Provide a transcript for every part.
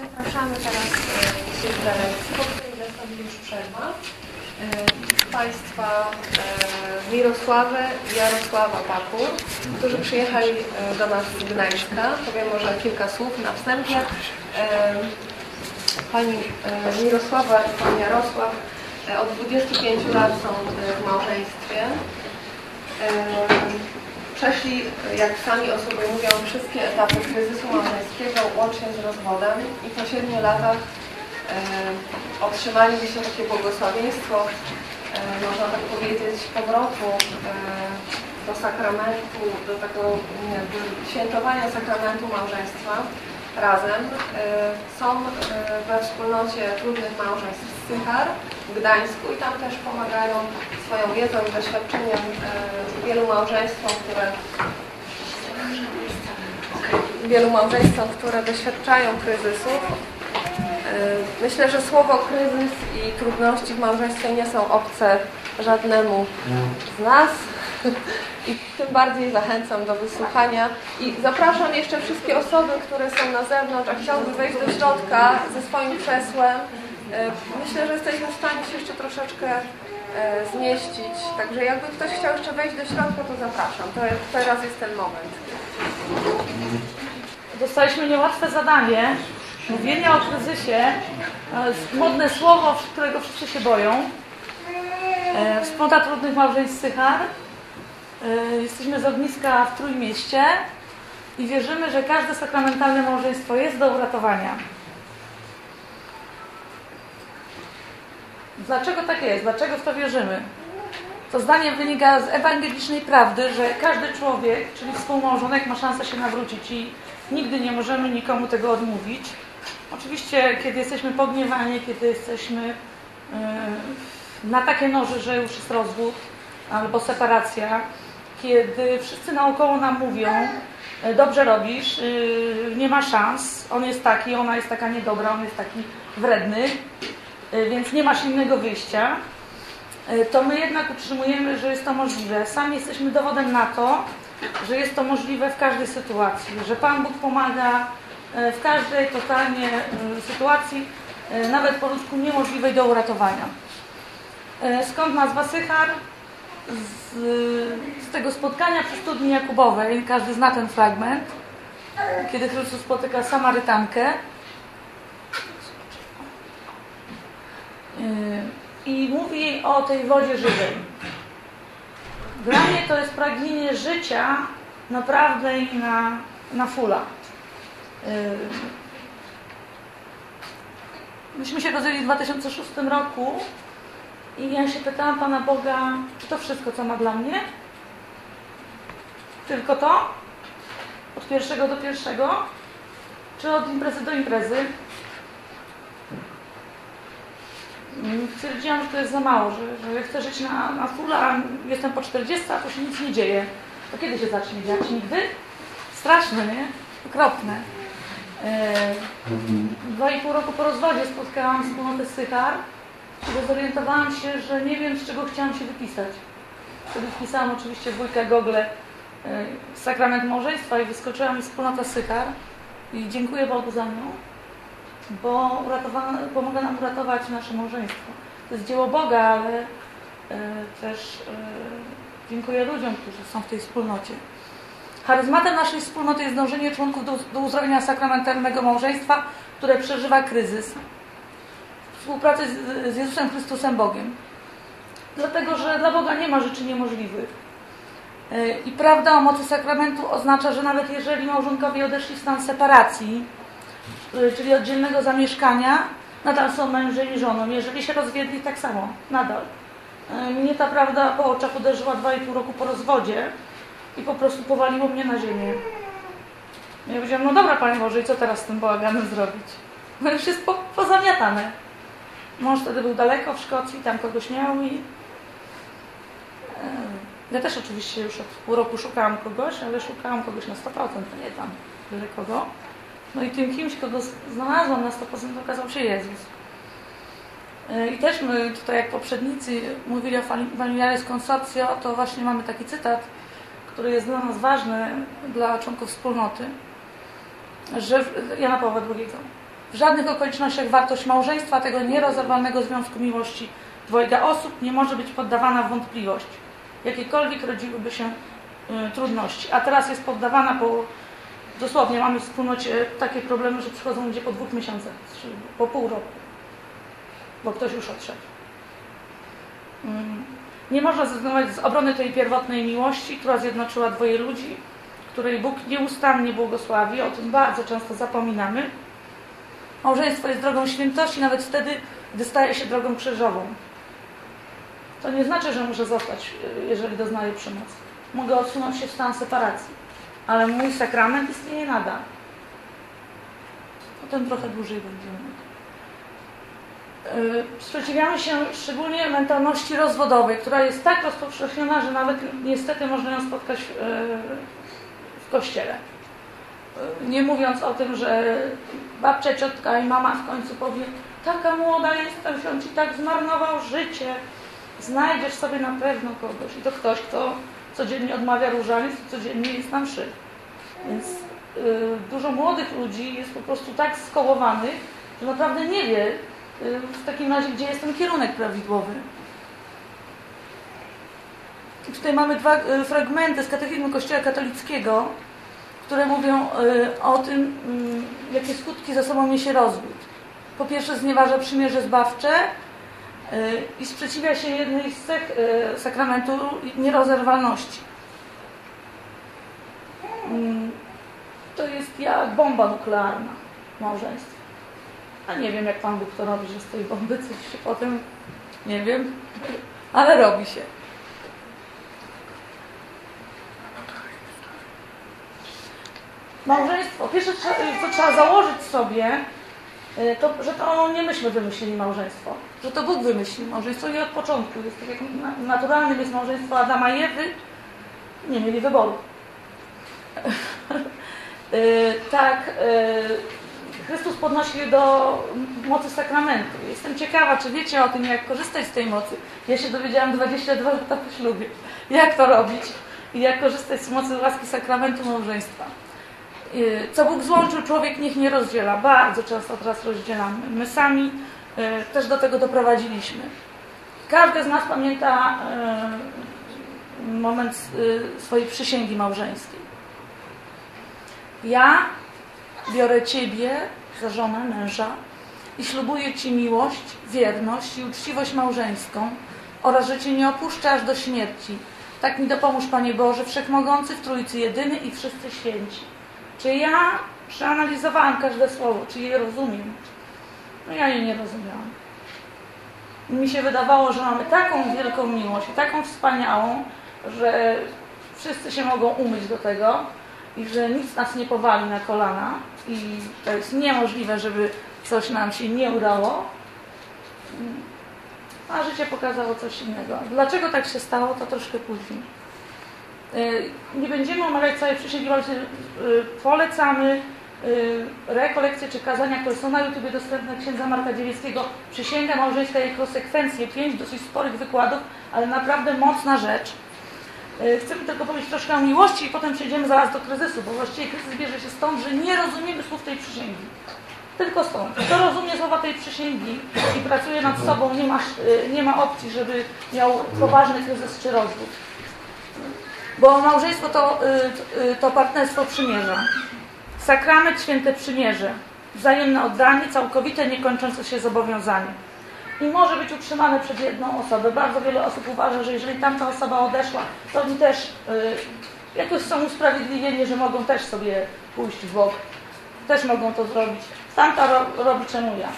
Zapraszamy teraz e, do prelekcji, po której nastąpi już przerwa. E, Państwa e, Mirosławę i Jarosława Bakur, którzy przyjechali e, do nas z Gdańska. Powiem może kilka słów na wstępie. Pani Mirosława i Pan Jarosław od 25 lat są w małżeństwie. Przeszli, jak sami o sobie mówią, wszystkie etapy kryzysu małżeńskiego, łącznie z rozwodem i po 7 latach e, otrzymali się takie błogosławieństwo, e, można tak powiedzieć, powrotu e, do sakramentu, do tego jakby świętowania sakramentu małżeństwa razem. E, są e, we wspólnocie trudnych małżeństw z Sychar w Gdańsku i tam też pomagają swoją wiedzą i doświadczeniem e, wielu małżeństwom, które wielu małżeństwom, które doświadczają kryzysów. Myślę, że słowo kryzys i trudności w małżeństwie nie są obce żadnemu z nas i tym bardziej zachęcam do wysłuchania i zapraszam jeszcze wszystkie osoby, które są na zewnątrz, a chciałyby wejść do środka ze swoim krzesłem. E, Myślę, że jesteśmy w stanie się jeszcze troszeczkę e, zmieścić, także jakby ktoś chciał jeszcze wejść do środka, to zapraszam. To teraz jest ten moment. Dostaliśmy niełatwe zadanie mówienia o kryzysie. E, Modne słowo, którego wszyscy się boją. E, Wspólnota Trudnych Małżeństw Sychar. E, Jesteśmy z ogniska w Trójmieście i wierzymy, że każde sakramentalne małżeństwo jest do uratowania. Dlaczego tak jest? Dlaczego w to wierzymy? To zdanie wynika z ewangelicznej prawdy, że każdy człowiek, czyli współmałżonek, ma szansę się nawrócić i nigdy nie możemy nikomu tego odmówić. Oczywiście, kiedy jesteśmy pogniewani, kiedy jesteśmy yy, na takie noże, że już jest rozwód albo separacja, kiedy wszyscy naokoło nam mówią, yy, dobrze robisz, yy, nie ma szans, on jest taki, ona jest taka niedobra, on jest taki wredny, yy, więc nie masz innego wyjścia to my jednak utrzymujemy, że jest to możliwe. Sami jesteśmy dowodem na to, że jest to możliwe w każdej sytuacji, że Pan Bóg pomaga e, w każdej totalnie e, sytuacji, e, nawet po ludzku niemożliwej do uratowania. Skąd nazwa Sychar? Z, z tego spotkania przy studni Jakubowej, każdy zna ten fragment, kiedy Chrystus spotyka Samarytankę i mówi jej o tej wodzie żywej. Dla mnie to jest pragnienie życia naprawdę i na, na fula. Myśmy się rozjęli w 2006 roku i ja się pytałam Pana Boga, czy to wszystko, co ma dla mnie? Tylko to? Od pierwszego do pierwszego? Czy od imprezy do imprezy? stwierdziłam, że to jest za mało, że, że chcę żyć na, na full, a jestem po 40, a to się nic nie dzieje. To kiedy się zacznie dziać? Nigdy? Straszne, nie? Okropne. Dwa i pół roku po rozwodzie spotkałam wspólnotę Sychar i zorientowałam się, że nie wiem, z czego chciałam się wypisać. Wtedy wpisałam oczywiście dwójkę Google Sakrament Małżeństwa i wyskoczyła mi wspólnota Sychar i dziękuję Bogu za nią bo pomaga nam uratować nasze małżeństwo. To jest dzieło Boga, ale y, też y, dziękuję ludziom, którzy są w tej wspólnocie. Charyzmatem naszej wspólnoty jest dążenie członków do, do uzdrowienia sakramentalnego małżeństwa, które przeżywa kryzys. Współpracy z, z Jezusem Chrystusem Bogiem. Dlatego, że dla Boga nie ma rzeczy niemożliwych. Y, I prawda o mocy sakramentu oznacza, że nawet jeżeli małżonkowie odeszli w stan separacji, Y, czyli oddzielnego zamieszkania, nadal są mężem i żoną. Jeżeli się rozwiedli, tak samo, nadal. Y, mnie ta prawda po oczach uderzyła dwa i pół roku po rozwodzie i po prostu powaliło mnie na ziemię. Ja powiedziałam, no dobra Panie Boże, i co teraz z tym bałaganem zrobić? No już jest po, pozamiatane. Mąż wtedy był daleko w Szkocji, tam kogoś miał i... Ja też oczywiście już od pół roku szukałam kogoś, ale szukałam kogoś na 100%, to nie tam byle kogo. No i tym kimś, kogo znalazłam na 100% okazał się Jezus. E, I też my tutaj, jak poprzednicy mówili o Familiaris Consortio, to właśnie mamy taki cytat, który jest dla nas ważny, dla członków wspólnoty, że Jana Pawła II, W żadnych okolicznościach wartość małżeństwa, tego nierozerwalnego związku miłości dwojga osób nie może być poddawana wątpliwość. Jakiekolwiek rodziłyby się y, trudności. A teraz jest poddawana po dosłownie mamy w wspólnocie takie problemy, że przychodzą ludzie po dwóch miesiącach, po pół roku, bo ktoś już odszedł. Mm. Nie można zrezygnować z obrony tej pierwotnej miłości, która zjednoczyła dwoje ludzi, której Bóg nieustannie błogosławi, o tym bardzo często zapominamy. Małżeństwo jest drogą świętości, nawet wtedy, gdy staje się drogą krzyżową. To nie znaczy, że muszę zostać, jeżeli doznaję przemocy. Mogę odsunąć się w stan separacji, ale mój sakrament istnieje nadal. Potem trochę dłużej będziemy. Yy, sprzeciwiamy się szczególnie mentalności rozwodowej, która jest tak rozpowszechniona, że nawet niestety można ją spotkać w, yy, w kościele. Yy, nie mówiąc o tym, że babcia, ciotka i mama w końcu powie taka młoda jestem, on ci tak zmarnował życie, znajdziesz sobie na pewno kogoś. I to ktoś, kto codziennie odmawia różaniec i codziennie jest na mszy. Więc yy, dużo młodych ludzi jest po prostu tak skołowanych, że naprawdę nie wie, w takim razie, gdzie jest ten kierunek prawidłowy. I tutaj mamy dwa y, fragmenty z katechizmu Kościoła katolickiego, które mówią y, o tym, y, jakie skutki za sobą niesie rozwód. Po pierwsze, znieważa przymierze zbawcze i sprzeciwia się jednej z cech sakramentu nierozerwalności. Mm, to jest jak bomba nuklearna małżeństwa. A nie wiem, jak Pan Bóg to robi, że z tej bomby coś się potem, nie wiem, ale robi się. Małżeństwo. Pierwsze, co trzeba założyć sobie, y, to, że to nie myśmy wymyślili małżeństwo, że to Bóg wymyślił małżeństwo i od początku. Jest tak jak naturalnym jest małżeństwo Adama i Ewy, nie mieli wyboru. Y, tak, y, Chrystus podnosi do mocy sakramentu. Jestem ciekawa, czy wiecie o tym, jak korzystać z tej mocy. Ja się dowiedziałam 22 lata po ślubie. Jak to robić i jak korzystać z mocy łaski sakramentu małżeństwa. Y, co Bóg złączył, człowiek niech nie rozdziela. Bardzo często teraz rozdzielamy. My sami y, też do tego doprowadziliśmy. Każdy z nas pamięta y, moment swojej przysięgi małżeńskiej. Ja biorę Ciebie za żonę męża i ślubuję Ci miłość, wierność i uczciwość małżeńską oraz, że Cię nie opuszczę aż do śmierci. Tak mi dopomóż, Panie Boże, Wszechmogący w Trójcy Jedyny i wszyscy święci. Czy ja przeanalizowałam każde słowo, czy je rozumiem? No ja jej nie rozumiałam. Mi się wydawało, że mamy taką wielką miłość i taką wspaniałą, że wszyscy się mogą umyć do tego, i że nic nas nie powali na kolana i to jest niemożliwe, żeby coś nam się nie udało. A życie pokazało coś innego. Dlaczego tak się stało, to troszkę później. Y, nie będziemy omawiać całej przysięgi, ale polecamy y, rekolekcje czy kazania, które są na YouTube dostępne księdza Marka Dziewieckiego. Przysięga małżeńska i konsekwencje. Pięć dosyć sporych wykładów, ale naprawdę mocna rzecz. Chcemy tylko powiedzieć troszkę o miłości i potem przejdziemy zaraz do kryzysu, bo właściwie kryzys bierze się stąd, że nie rozumiemy słów tej przysięgi. Tylko stąd. Kto rozumie słowa tej przysięgi i pracuje nad sobą, nie ma, nie ma opcji, żeby miał poważny kryzys czy rozwód. Bo małżeństwo to, e, to partnerstwo przymierza. Sakrament święte przymierze. Wzajemne oddanie, całkowite, niekończące się zobowiązanie i może być utrzymane przez jedną osobę. Bardzo wiele osób uważa, że jeżeli tamta osoba odeszła, to oni też y, jakoś są usprawiedliwieni, że mogą też sobie pójść w bok. Też mogą to zrobić. Tamta ro, robi czemu ja.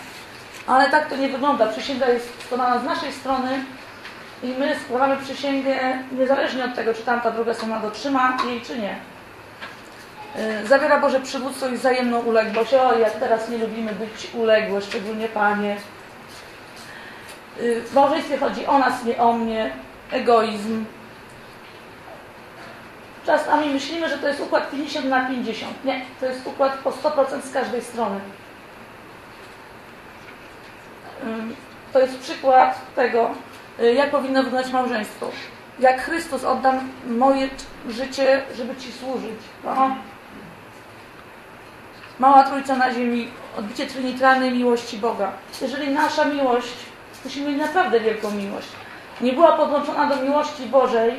Ale tak to nie wygląda. Przysięga jest składana z naszej strony i my składamy przysięgę niezależnie od tego, czy tamta druga strona dotrzyma jej, czy nie. Y, zawiera Boże przywództwo i wzajemną uległość. O, jak teraz nie lubimy być uległe, szczególnie Panie Y, w małżeństwie chodzi o nas, nie o mnie, egoizm. Czasami myślimy, że to jest układ 50 na 50. Nie, to jest układ po 100% z każdej strony. To jest przykład tego, y, jak powinno wyglądać małżeństwo. Jak Chrystus oddam moje życie, żeby Ci służyć. Mała Trójca na ziemi, odbicie trinitaryjnej miłości Boga. Jeżeli nasza miłość, musimy mieć naprawdę wielką miłość, nie była podłączona do miłości Bożej,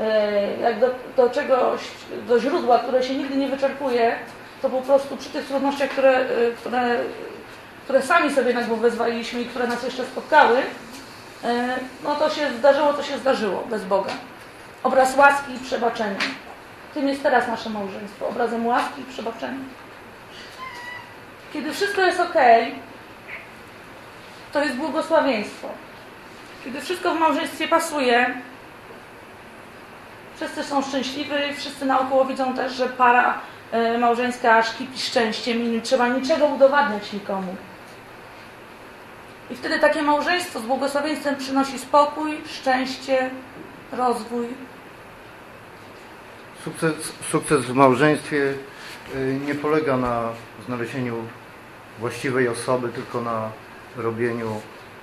e, jak do, do czegoś, do źródła, które się nigdy nie wyczerpuje, to po prostu przy tych trudnościach, które, e, które, które sami sobie na głowę wezwaliśmy i które nas jeszcze spotkały, no to się zdarzyło, to się zdarzyło bez Boga. Obraz łaski i przebaczenia. Tym jest teraz nasze małżeństwo, obrazem łaski i przebaczenia. Kiedy wszystko jest ok, to jest błogosławieństwo. Kiedy wszystko w małżeństwie pasuje, wszyscy są szczęśliwi, wszyscy naokoło widzą też, że para e, małżeńska aż kipi szczęściem i nie trzeba niczego udowadniać nikomu. I wtedy takie małżeństwo z błogosławieństwem przynosi spokój, szczęście, rozwój. Sukces, sukces w małżeństwie y, nie polega na znalezieniu właściwej osoby, tylko na robieniu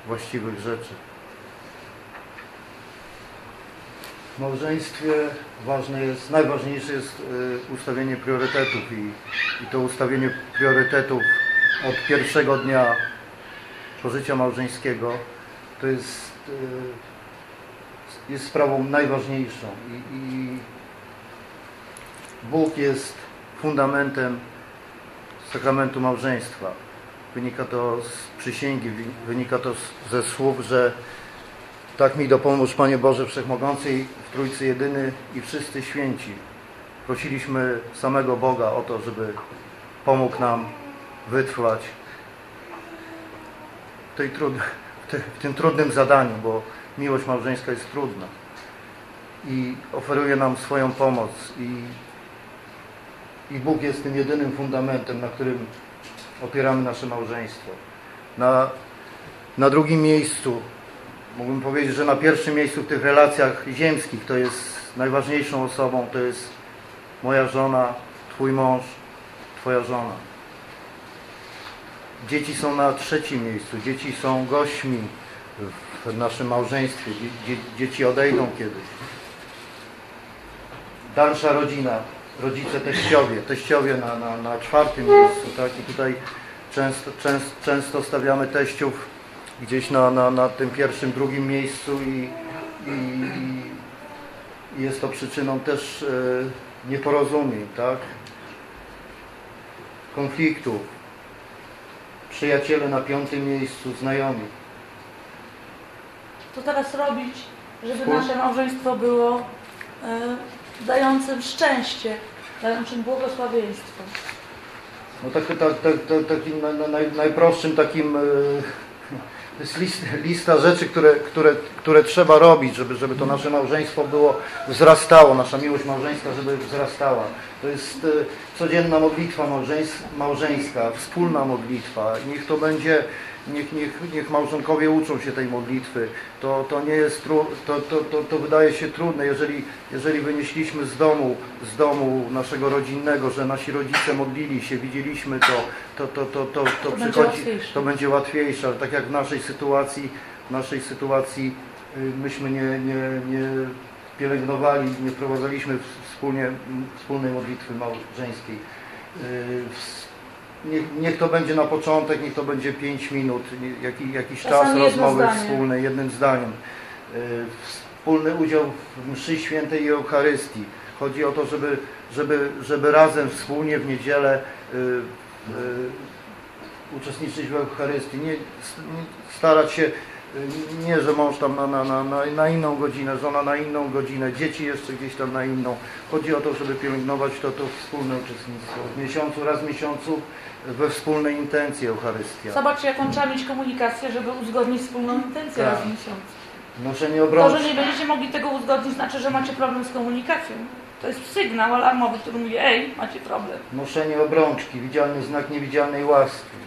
właściwych rzeczy. W małżeństwie ważne jest, najważniejsze jest y, ustawienie priorytetów i, i to ustawienie priorytetów od pierwszego dnia pożycia małżeńskiego to jest, y, jest sprawą najważniejszą i, i Bóg jest fundamentem sakramentu małżeństwa. Wynika to z przysięgi, wynika to ze słów, że tak mi dopomóż Panie Boże Wszechmogący w Trójcy Jedyny i wszyscy święci. Prosiliśmy samego Boga o to, żeby pomógł nam wytrwać tej w, w tym trudnym zadaniu, bo miłość małżeńska jest trudna i oferuje nam swoją pomoc i i Bóg jest tym jedynym fundamentem, na którym opieramy nasze małżeństwo. Na, na drugim miejscu, mógłbym powiedzieć, że na pierwszym miejscu w tych relacjach ziemskich to jest najważniejszą osobą, to jest moja żona, Twój mąż, Twoja żona. Dzieci są na trzecim miejscu, dzieci są gośćmi w naszym małżeństwie, Dzie- dzie- dzieci odejdą kiedyś. Dalsza rodzina, rodzice teściowie, teściowie na, na, na czwartym miejscu, tak? I tutaj często, często, często stawiamy teściów gdzieś na, na, na tym pierwszym, drugim miejscu i, i, i jest to przyczyną też e, nieporozumień, tak? Konfliktów. Przyjaciele na piątym miejscu, znajomi. Co teraz robić, żeby nasze małżeństwo było e, dającym szczęście, dającym błogosławieństwo? No tak, tak, tak, tak, takim na, na, naj, najprostszym takim e, to jest list, lista rzeczy, które, które, które trzeba robić, żeby, żeby to nasze małżeństwo było wzrastało, nasza miłość małżeńska, żeby wzrastała. To jest e, codzienna modlitwa małżeńs, małżeńska, wspólna modlitwa. Niech to będzie, niech, niech, niech małżonkowie uczą się tej modlitwy. To, to nie jest tru, to, to, to, to wydaje się trudne, jeżeli, jeżeli wynieśliśmy z domu, z domu naszego rodzinnego, że nasi rodzice modlili się, widzieliśmy to, to, to, to, to, to, To będzie przychodzi, łatwiejsze. to będzie łatwiejsze, ale tak jak w naszej sytuacji, w naszej sytuacji y, myśmy nie, nie, nie pielęgnowali, nie wprowadzaliśmy w- wspólnie, wspólnej modlitwy małżeńskiej. Niech, niech to będzie na początek, niech to będzie 5 minut, jaki, jakiś czas Czasami jedno rozmowy zdanie. wspólnej, jednym zdaniem. Y, Wspólny udział w mszy świętej i Eucharystii. Chodzi o to, żeby, żeby, żeby razem, wspólnie w niedzielę y, y, uczestniczyć w Eucharystii. Nie, starać się, nie, że mąż tam na, na, na, na, inną godzinę, żona na inną godzinę, dzieci jeszcze gdzieś tam na inną. Chodzi o to, żeby pielęgnować to, to wspólne uczestnictwo. W miesiącu, raz w miesiącu we wspólnej intencji Eucharystia. Zobaczcie, jaką trzeba mieć komunikację, żeby uzgodnić wspólną intencję Tak. raz w miesiącu. Noszenie To, że obrączki. nie będziecie mogli tego uzgodnić, znaczy, że macie problem z komunikacją. To jest sygnał alarmowy, który mówi, ej, macie problem. Noszenie obrączki, widzialny znak niewidzialnej łaski.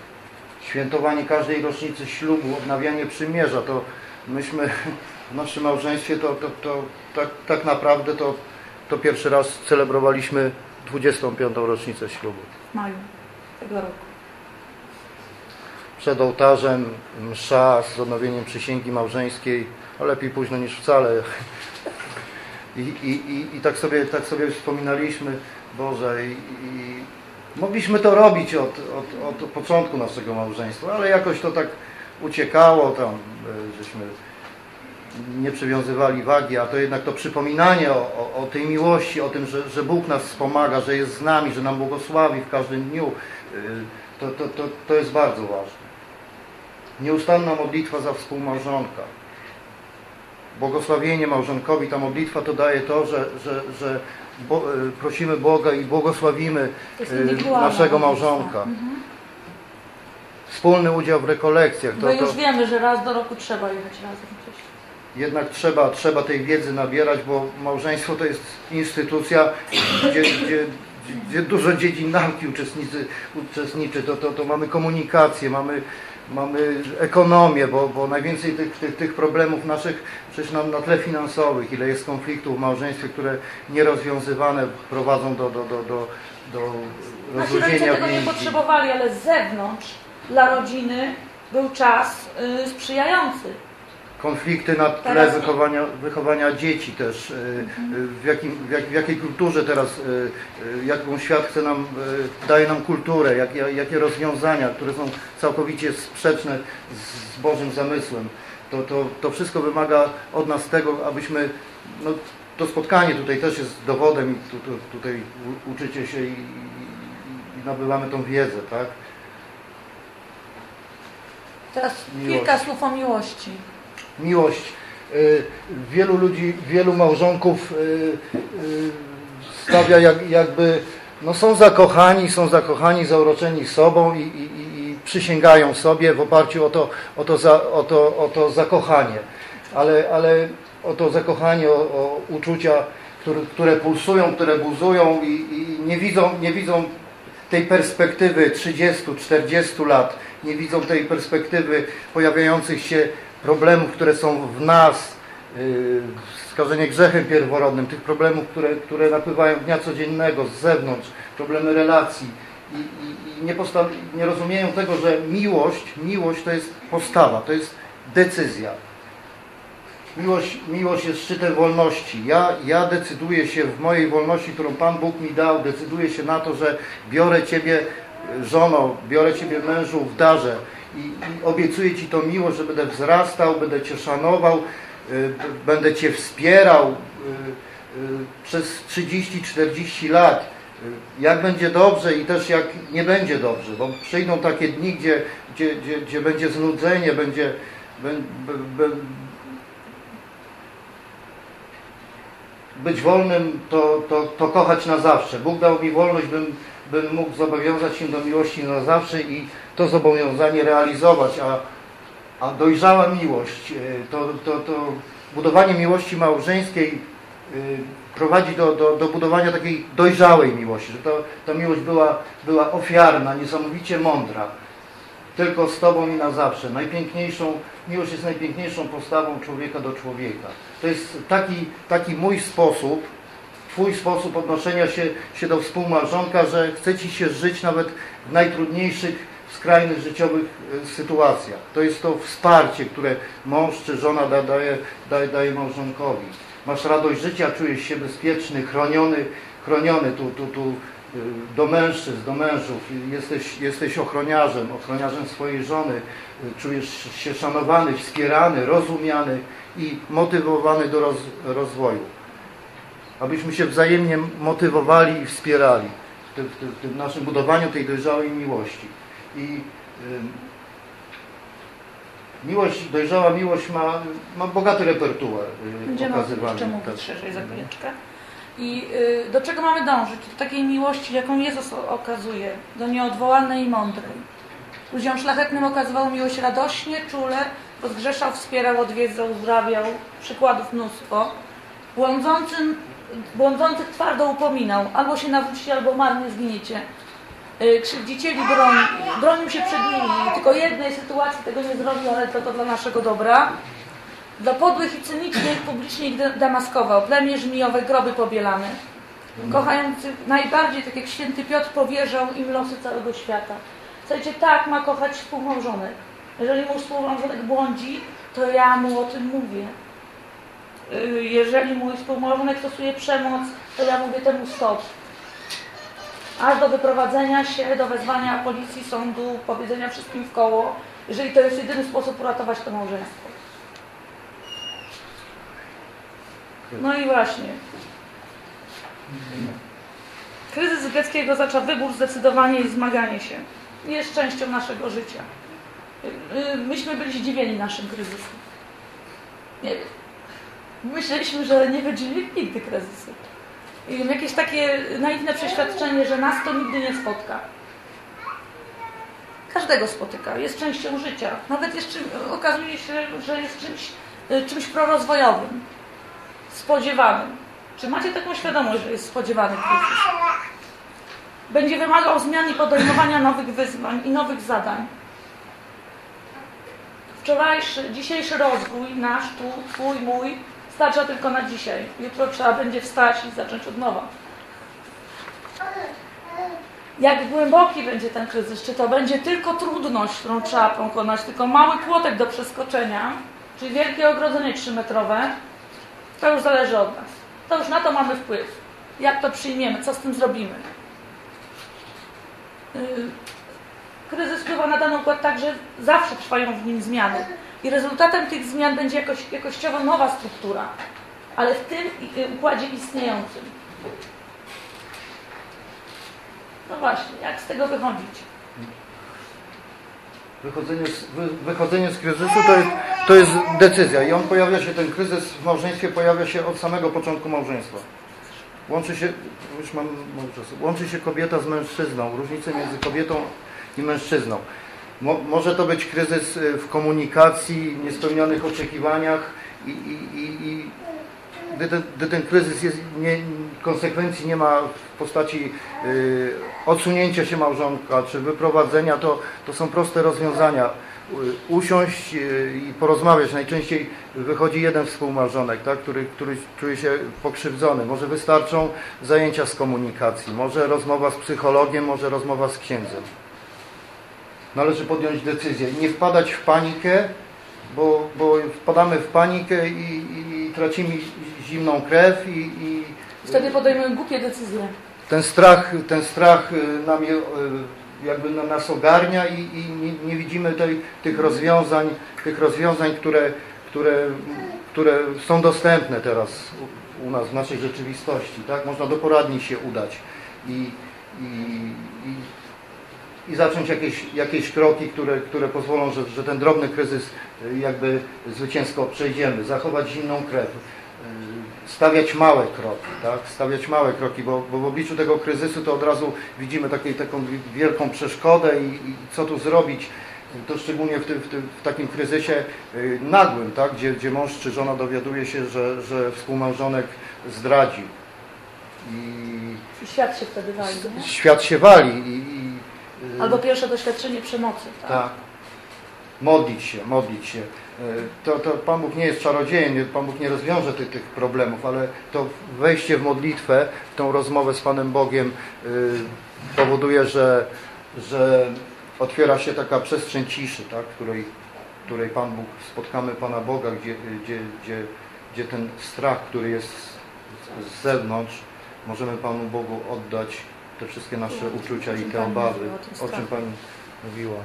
Świętowanie każdej rocznicy ślubu, odnawianie przymierza. To myśmy w naszym małżeństwie to, to, to tak, tak naprawdę to, to pierwszy raz celebrowaliśmy 25. rocznicę ślubu. W maju tego roku. Przed ołtarzem msza z odnowieniem przysięgi małżeńskiej, a lepiej późno niż wcale. I, i, i, i tak, sobie, tak sobie wspominaliśmy, Boże, i, i Mogliśmy to robić od, od, od początku naszego małżeństwa, ale jakoś to tak uciekało, tam e, żeśmy nie przywiązywali wagi, a to jednak to przypominanie o, o, o tej miłości, o tym, że, że Bóg nas wspomaga, że jest z nami, że nam błogosławi w każdym dniu, y, to, to, to, to jest bardzo ważne. Nieustanna modlitwa za współmałżonka. Błogosławienie małżonkowi, ta modlitwa to daje to, że, że, że bo, y, prosimy Boga i błogosławimy To indywidualna naszego małżonka. Mhm. Wspólny udział w rekolekcjach. Bo już wiemy, że raz do roku trzeba jechać razem jednak trzeba, trzeba tej wiedzy nabierać, bo małżeństwo to jest instytucja, gdzie, gdzie, gdzie dużo dziedzin nauki uczestniczy, uczestniczy. To, to, to mamy komunikację, mamy, mamy ekonomię, bo, bo najwięcej tych, tych, tych problemów naszych przecież na, na tle finansowych, ile jest konfliktów w małżeństwie, które nierozwiązywane prowadzą do, do, do, do, do Nasi rodzice tego nie potrzebowali, ale z zewnątrz dla rodziny był czas y, sprzyjający. Konflikty na tle Teraz- wychowania, wychowania dzieci też, y, y, w, jakim, w, jak, w jakiej kulturze teraz, y, y, jaką świat chce nam, daje nam kulturę, jakie, jakie rozwiązania, które są całkowicie sprzeczne z, Bożym zamysłem. To, to, to wszystko wymaga od nas tego, abyśmy, no, to spotkanie tutaj też jest dowodem tu, tu, tutaj uczycie się i, i, i nabywamy tą wiedzę, tak? Teraz Miłość. kilka słów o miłości. Miłość. Y, Wielu ludzi, wielu małżonków y, y, stawia jak, jakby, no są zakochani, są zakochani, zauroczeni sobą i, i, i- przysięgają sobie w oparciu o to, o to, za, o to, o to zakochanie. Ale, ale o to zakochanie, o, o uczucia, które, które pulsują, które buzują i, i nie, widzą, nie widzą tej perspektywy 30-40 lat, nie widzą tej perspektywy pojawiających się problemów, które są w nas, yy, skażenie grzechem pierworodnym, tych problemów, które, które napływają dnia codziennego z zewnątrz, problemy relacji i, i, i nie, nie rozumieją tego, że miłość, miłość to jest postawa, to jest decyzja. Miłość, miłość jest szczytem wolności. Ja, ja decyduję się w mojej wolności, którą Pan Bóg mi dał, decyduję się na to, że biorę Ciebie e, żono, biorę Ciebie mężu w darze i, i obiecuję Ci tą miłość, że będę wzrastał, będę Cię szanował, y, będę Cię wspierał y, y, przez 30-40 lat. Jak będzie dobrze i też jak nie będzie dobrze, bo przyjdą takie dni, gdzie, gdzie, gdzie, gdzie będzie znudzenie, będzie, bę- bę- bę- być wolnym, to, to, to kochać na zawsze. Bóg dał mi wolność, bym, bym mógł zobowiązać się do miłości na zawsze i to zobowiązanie realizować, a, a dojrzała miłość, e, to, to, to budowanie miłości małżeńskiej e, prowadzi do, do, do budowania takiej dojrzałej miłości, że to, ta miłość była, była ofiarna, niesamowicie mądra. Tylko z Tobą i na zawsze. Najpiękniejszą, miłość jest najpiękniejszą postawą człowieka do człowieka. To jest taki, taki mój sposób, Twój sposób odnoszenia się, się do współmałżonka, że chce Ci się żyć nawet w najtrudniejszych, skrajnych życiowych e, sytuacjach. To jest to wsparcie, które mąż czy żona da, daje, daje, daje małżonkowi. Masz radość życia, czujesz się bezpieczny, chroniony, chroniony tu, tu, tu y, do mężczyzn, do mężów. Jesteś, jesteś ochroniarzem, ochroniarzem swojej żony. Czujesz się szanowany, wspierany, rozumiany i motywowany do roz, rozwoju. Abyśmy się wzajemnie motywowali i wspierali w w naszym budowaniu tej dojrzałej miłości. I miłość, dojrzała miłość ma, ma bogaty repertuar y, Będziemy o tym okazywany. jeszcze mówić Tak. szerzej za chwileczkę. I y, do czego mamy dążyć? Do takiej miłości, jaką Jezus okazuje, do nieodwołalnej i mądrej. Ludziom szlachetnym okazywał miłość radośnie, czule, rozgrzeszał, wspierał, odwiedzał, uzdrawiał. Przykładów mnóstwo. Błądzącym, błądzących twardo upominał. Albo się nawrócicie, albo marnie zginiecie. Y, Krzywdzicieli broni, bronił się przed nimi. Tylko jednej sytuacji tego nie zrobił, ale to, to dla naszego dobra. Dla podłych i cynicznych publicznie ich damaskował, plemię żmijowe, groby pobielane. Kochających najbardziej, tak jak święty Piotr powierzał im losy całego świata. Słuchajcie, tak ma kochać współmałżonek. Jeżeli mój współmałżonek błądzi, to ja mu o tym mówię. Y, Jeżeli mój współmałżonek stosuje przemoc, to ja mówię temu stop. Aż do wyprowadzenia się, do wezwania policji, sądu, powiedzenia wszystkim w koło, jeżeli to jest jedyny sposób uratować to małżeństwo. No i właśnie. Kryzys greckiego zaczął wybór, zdecydowanie i zmaganie się. Jest częścią naszego życia. Y, Myśmy byli zdziwieni naszym kryzysem. Nie wiem. Myśleliśmy, że nie będzie nigdy kryzysu. Jakieś takie naiwne przeświadczenie, że nas to nigdy nie spotka. Każdego spotyka, jest częścią życia. Nawet jest czym, okazuje się, że jest czymś, y, czymś prorozwojowym, spodziewanym. Czy macie taką świadomość, że jest spodziewany kryzys? Będzie wymagał zmian i podejmowania nowych wyzwań i nowych zadań. Wczorajszy, dzisiejszy rozwój, nasz, tu, twój, mój, starcza tylko na dzisiaj. Jutro trzeba będzie wstać i zacząć od nowa. Jak głęboki będzie ten kryzys? Czy to będzie tylko trudność, którą trzeba pokonać, tylko mały płotek do przeskoczenia, czyli wielkie ogrodzenie trzymetrowe? To już zależy od nas. To już na to mamy wpływ. Jak to przyjmiemy? Co z tym zrobimy? Yy, kryzys wpływa na dany układ tak, że zawsze trwają w nim zmiany. I rezultatem tych zmian będzie jakoś, jakościowo nowa struktura, ale w tym y, układzie istniejącym. No właśnie, jak z tego wychodzić? Wychodzenie z, wy, wychodzenie z kryzysu to jest, to jest decyzja i on pojawia się, ten kryzys w małżeństwie pojawia się od samego początku małżeństwa. Łączy się, już mam mało czasu, łączy się kobieta z mężczyzną, różnice między kobietą i mężczyzną. Mo, może to być kryzys y, w komunikacji, niespełnionych oczekiwaniach i, i, i, i gdy, ten, gdy ten kryzys jest, nie, konsekwencji nie ma w postaci y, odsunięcia się małżonka czy wyprowadzenia, to, to są proste rozwiązania. Usiąść y, i porozmawiać. Najczęściej wychodzi jeden współmałżonek, tak, który, który czuje się pokrzywdzony. Może wystarczą zajęcia z komunikacji, może rozmowa z psychologiem, może rozmowa z księdzem. Należy podjąć decyzję i nie wpadać w panikę, bo, bo wpadamy w panikę i, i tracimy zimną krew i, i Wtedy podejmujemy głupie decyzje. ten strach, ten strach y, nam y, jakby na nas ogarnia i, i nie, widzimy tej, tych rozwiązań, tych rozwiązań, które, które, które są dostępne teraz u, u nas w naszej rzeczywistości. Tak? Można do poradni się udać i, i, i, i zacząć jakieś, jakieś kroki, które, które pozwolą, że, że ten drobny kryzys y, jakby zwycięsko przejdziemy, zachować zimną krew, y, stawiać małe kroki, tak? stawiać małe kroki, bo, bo w obliczu tego kryzysu to od razu widzimy takiej, taką wielką przeszkodę i, i co tu zrobić, to szczególnie w, tym, w, tym, w takim kryzysie y, nagłym, tak? gdzie, gdzie mąż czy żona dowiaduje się, że, że współmałżonek zdradził. I I świat się wtedy wali. nie? świat się wali i, Albo pierwsze doświadczenie przemocy. Tak? tak. Modlić się, modlić się. E, To, to Pan Bóg nie jest czarodziejem, Pan Bóg nie rozwiąże tych, tych problemów, ale to wejście w modlitwę, tą rozmowę z Panem Bogiem y, powoduje, że, że otwiera się taka przestrzeń ciszy, tak, której, której Pan Bóg, spotkamy Pana Boga, gdzie, gdzie, gdzie, gdzie ten strach, który jest z zewnątrz, możemy Panu Bogu oddać te wszystkie nasze uczucia O i te obawy, o czym Pani mówiła.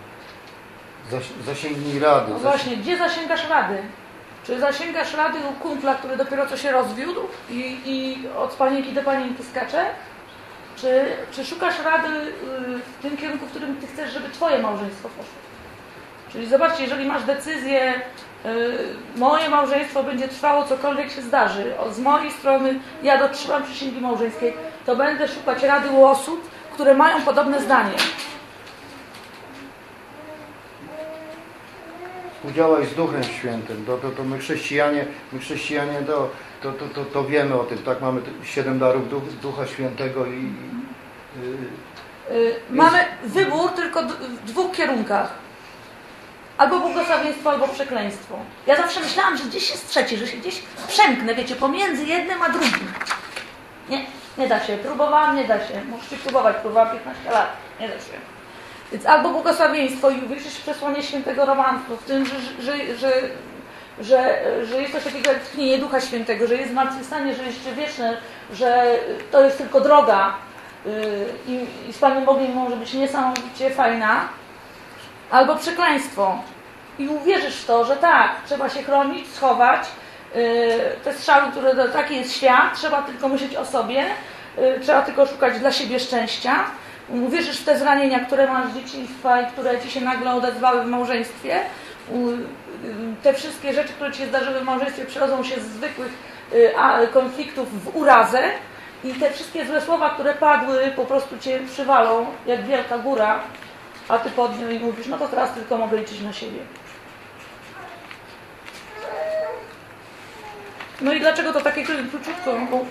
Zasięgnij rady. No właśnie, gdzie zasięgasz rady? Czy zasięgasz rady u kumpla, który dopiero co się rozwiódł i, i od panienki do panienki skacze? Czy, czy szukasz rady y, w tym kierunku, w którym ty chcesz, żeby twoje małżeństwo poszło? Czyli zobaczcie, jeżeli masz decyzję, moje małżeństwo będzie trwało cokolwiek się zdarzy, z mojej strony ja dotrzymam przysięgi małżeńskiej, to będę szukać rady u osób, które mają podobne zdanie. Współdziałaj z Duchem Świętym. To, to, to my chrześcijanie, my chrześcijanie to, to, to, to, to wiemy o tym, tak? Mamy siedem darów Duch, Ducha Świętego i, i y, Y, Mamy wybór tylko w dwóch kierunkach. Albo błogosławieństwo, albo przekleństwo. Ja zawsze myślałam, że gdzieś jest trzeci, że się gdzieś przemknę, wiecie, pomiędzy jednym a drugim. Nie, nie da się. Próbowałam, nie da się. Możecie próbować, próbowałam 15 lat. Nie da się. Więc albo błogosławieństwo i uwierzysz w przesłanie świętego romansu, w tym, że, że, że, że, że jest coś takiego jak tchnienie Ducha Świętego, że jest zmartwychwstanie, że jest wieczne, że to jest tylko droga, i, i z Panem Bogiem może być niesamowicie fajna, albo przekleństwo. I uwierzysz w to, że tak, trzeba się chronić, schować. Yy, te strzały, które taki jest świat, trzeba tylko myśleć o sobie, yy, trzeba tylko szukać dla siebie szczęścia. Uwierzysz w te zranienia, które masz z dzieciństwa i które ci się nagle odezwały w małżeństwie. Yy, te wszystkie rzeczy, które ci się zdarzyły w małżeństwie, przerodzą się z zwykłych konfliktów w urazę. I te wszystkie złe słowa, które padły, po prostu cię przywalą jak wielka góra, a ty pod nią i mówisz, no to teraz tylko mogę liczyć na siebie. No i dlaczego to takie króciutko? Bo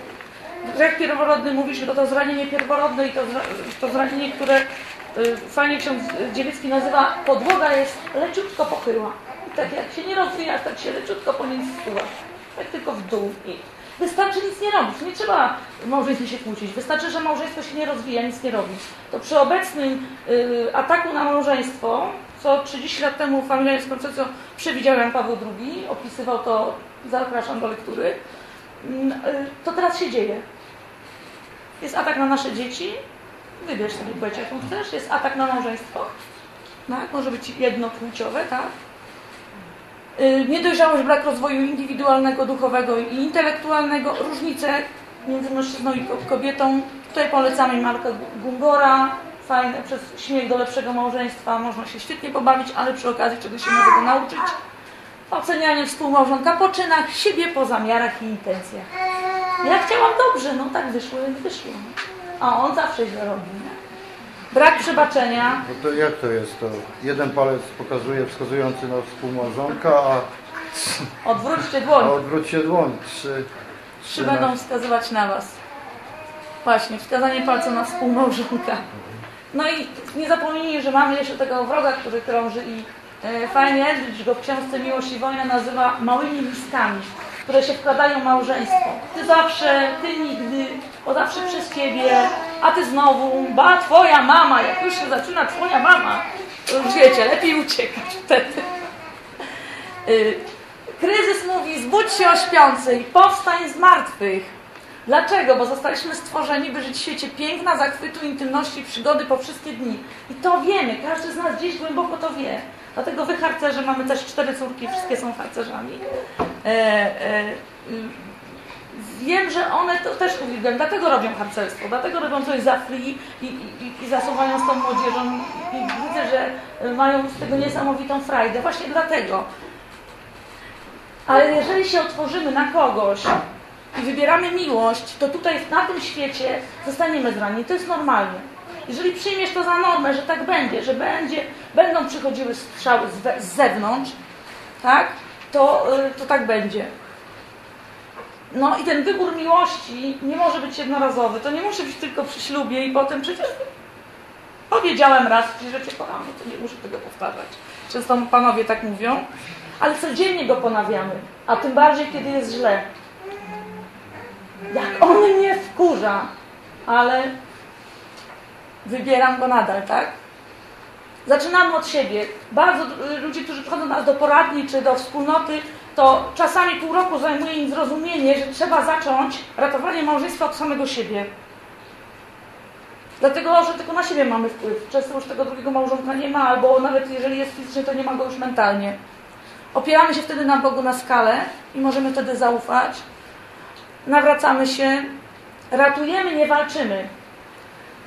grzech pierworodny mówisz, że to zranienie pierworodne i to, to zranienie, które y, fajnie ksiądz Dziewiecki nazywa podłoga jest leciutko pochyła. I tak jak się nie rozwijasz, tak się leciutko po niej zsuwasz. Tak tylko w dół. I wystarczy nic nie robić. Nie trzeba w małżeństwie się kłócić. Wystarczy, że małżeństwo się nie rozwija, nic nie robi. To przy obecnym y, ataku na małżeństwo, co 30 lat temu Familia Koncepcją przewidział Jan Paweł II, opisywał to zapraszam do lektury, mm, y, to teraz się dzieje. Jest atak na nasze dzieci, wybierz sobie płeć jaką chcesz, jest atak na małżeństwo, tak? może być jednopłciowe, tak? Y, niedojrzałość, brak rozwoju indywidualnego, duchowego i intelektualnego, różnice między mężczyzną i kobietą. Tutaj polecamy Marka Gungora, fajne, przez śmiech do lepszego małżeństwa można się świetnie pobawić, ale przy okazji czegoś się nowego nauczyć. Ocenianie współmałżonka po czynach, siebie po zamiarach i intencjach. Ja chciałam dobrze, no tak wyszło, jak wyszło. A on zawsze źle robi. Brak przebaczenia. No to jak to jest? To jeden palec pokazuje wskazujący na współmałżonka, a... Odwróćcie dłoń. A odwróćcie dłoń. Trzy, trzy będą wskazywać na Was. Właśnie, wskazanie palca na współmałżonka. No i nie zapomnijcie, że mamy jeszcze tego wroga, który krąży i E, fajnie Eldridge go w książce Miłość i Wojna nazywa małymi listkami, które się wkładają w małżeństwo. Ty zawsze, ty nigdy, bo zawsze przez ciebie, a ty znowu, ba twoja mama, jak już się zaczyna twoja mama, to już wiecie, lepiej uciekać wtedy. E, kryzys mówi, zbudź się o śpiącej, powstań z martwych. Dlaczego? Bo zostaliśmy stworzeni, by żyć w świecie piękna, zachwytu, intymności, przygody po wszystkie dni. I to wiemy, każdy z nas gdzieś głęboko to wie. Dlatego wy harcerze, mamy też cztery córki, wszystkie są harcerzami. E, e, wiem, że one to też uwielbiają, dlatego robią harcerstwo, dlatego robią coś za free i, i, i zasuwają z tą młodzieżą i widzę, że mają z tego niesamowitą frajdę. Właśnie dlatego. Ale jeżeli się otworzymy na kogoś i wybieramy miłość, to tutaj na tym świecie zostaniemy zranieni. To jest normalne. Jeżeli przyjmiesz to za normę, że tak będzie, że będzie, będą przychodziły strzały z, z zewnątrz, tak, to, y, to tak będzie. No i ten wybór miłości nie może być jednorazowy. To nie musi być tylko przy ślubie i potem przecież powiedziałem raz, że cię kocham, to nie muszę tego powtarzać. Często panowie tak mówią, ale codziennie go ponawiamy, a tym bardziej, kiedy jest źle. Jak on mnie wkurza, ale wybieram go nadal, tak? Zaczynamy od siebie. Bardzo ludzie, którzy przychodzą do nas do poradni czy do wspólnoty, to czasami pół roku zajmuje im zrozumienie, że trzeba zacząć ratowanie małżeństwa od samego siebie. Dlatego, że tylko na siebie mamy wpływ. Często już tego drugiego małżonka nie ma, albo nawet jeżeli jest fizycznie, to nie ma go już mentalnie. Opieramy się wtedy na Bogu na skalę i możemy wtedy zaufać. Nawracamy się, ratujemy, nie walczymy.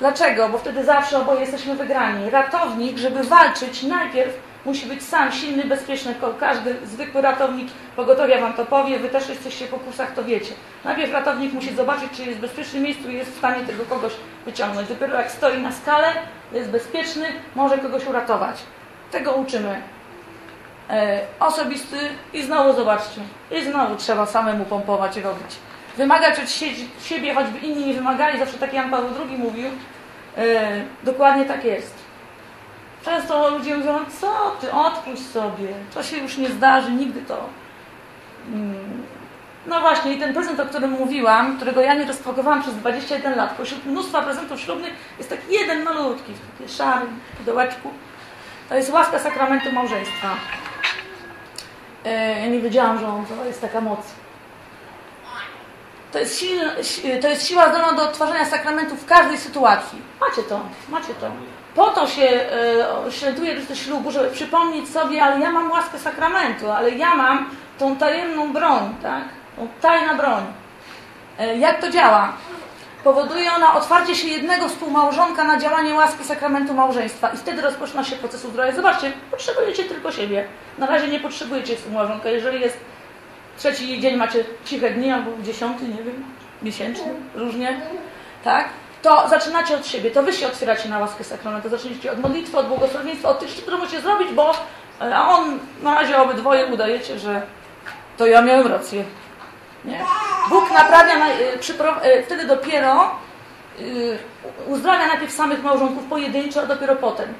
Dlaczego? Bo wtedy zawsze oboje jesteśmy wygrani. Ratownik, żeby walczyć, najpierw musi być sam silny, bezpieczny. Każdy zwykły ratownik pogotowia Wam to powie, Wy też jesteście po kursach, to wiecie. Najpierw ratownik musi zobaczyć, czy jest w bezpiecznym miejscu i jest w stanie tego kogoś wyciągnąć. Dopiero jak stoi na skale, jest bezpieczny, może kogoś uratować. Tego uczymy. E, osobisty i znowu zobaczcie. I znowu trzeba samemu pompować i robić. Wymagać od siebie, choćby inni nie wymagali, zawsze tak Jan Paweł II mówił, E, dokładnie tak jest. Często ludzie mówią, co ty, odpuść sobie, to się już nie zdarzy, nigdy to. Mm. No właśnie, i ten prezent, o którym mówiłam, którego ja nie rozpakowałam przez 21 lat, pośród mnóstwa prezentów ślubnych jest taki jeden malutki, w takim szarym pudełeczku. To jest łaska sakramentu małżeństwa. E, ja nie wiedziałam, że on, to jest taka moc. To jest, silna, to jest siła zdolna do odtwarzania sakramentu w każdej sytuacji. Macie to, macie to. Po to się e, świętuje do ślubu, żeby przypomnieć sobie, ale ja mam łaskę sakramentu, ale ja mam tą tajemną broń, tak? Tą tajna broń. E, jak to działa? Powoduje ona otwarcie się jednego współmałżonka na działanie łaski sakramentu małżeństwa i wtedy rozpoczyna się proces uzdrowienia. Zobaczcie, potrzebujecie tylko siebie. Na razie nie potrzebujecie współmałżonka. Jeżeli jest trzeci dzień, macie ciche dni albo dziesiąty, nie wiem, miesięczny, różnie, tak? To zaczynacie od siebie, to wy się otwieracie na łaskę sakramentu. Zaczniecie od modlitwy, od błogosławieństwa, od tych rzeczy, które musicie zrobić, bo a on, na razie obydwoje udajecie, że to ja miałem rację. Nie? Bóg naprawia, wtedy dopiero uzdrawia najpierw samych małżonków pojedynczo, a dopiero potem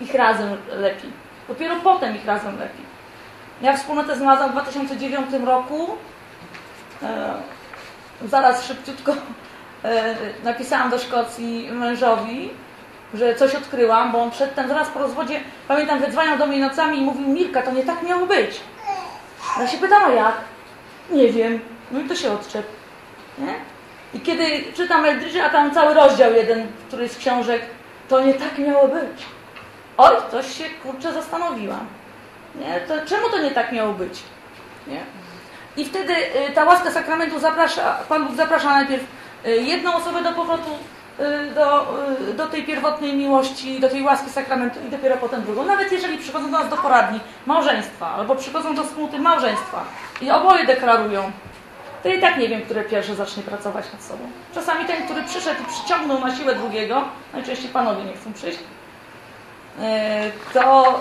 ich razem lepi. Dopiero potem ich razem lepi. Ja wspólnotę znalazłam w 2009 roku. Zaraz szybciutko napisałam do Szkocji mężowi, że coś odkryłam, bo on przedtem, zaraz po rozwodzie, pamiętam, wydzwaniał do mnie nocami i mówił, Mirka, to nie tak miało być. Ja się pytam, jak? Nie wiem. No i to się odczep. Nie? I kiedy czytam Eldridge, a tam cały rozdział jeden, który z książek, to nie tak miało być. Oj, coś się, kurczę, zastanowiłam. Nie? To, czemu to nie tak miało być? Nie? I wtedy y, ta łaska sakramentu zaprasza, Pan Bóg zaprasza najpierw y, jedną osobę do powrotu y, do, do tej pierwotnej miłości, do tej łaski sakramentu i dopiero potem drugą. Nawet jeżeli przychodzą do nas do poradni małżeństwa albo przychodzą do wspólnoty małżeństwa i oboje deklarują, to i tak nie wiem, który pierwszy zacznie pracować nad sobą. Czasami ten, który przyszedł i przyciągnął na siłę drugiego, najczęściej panowie nie chcą przyjść, to,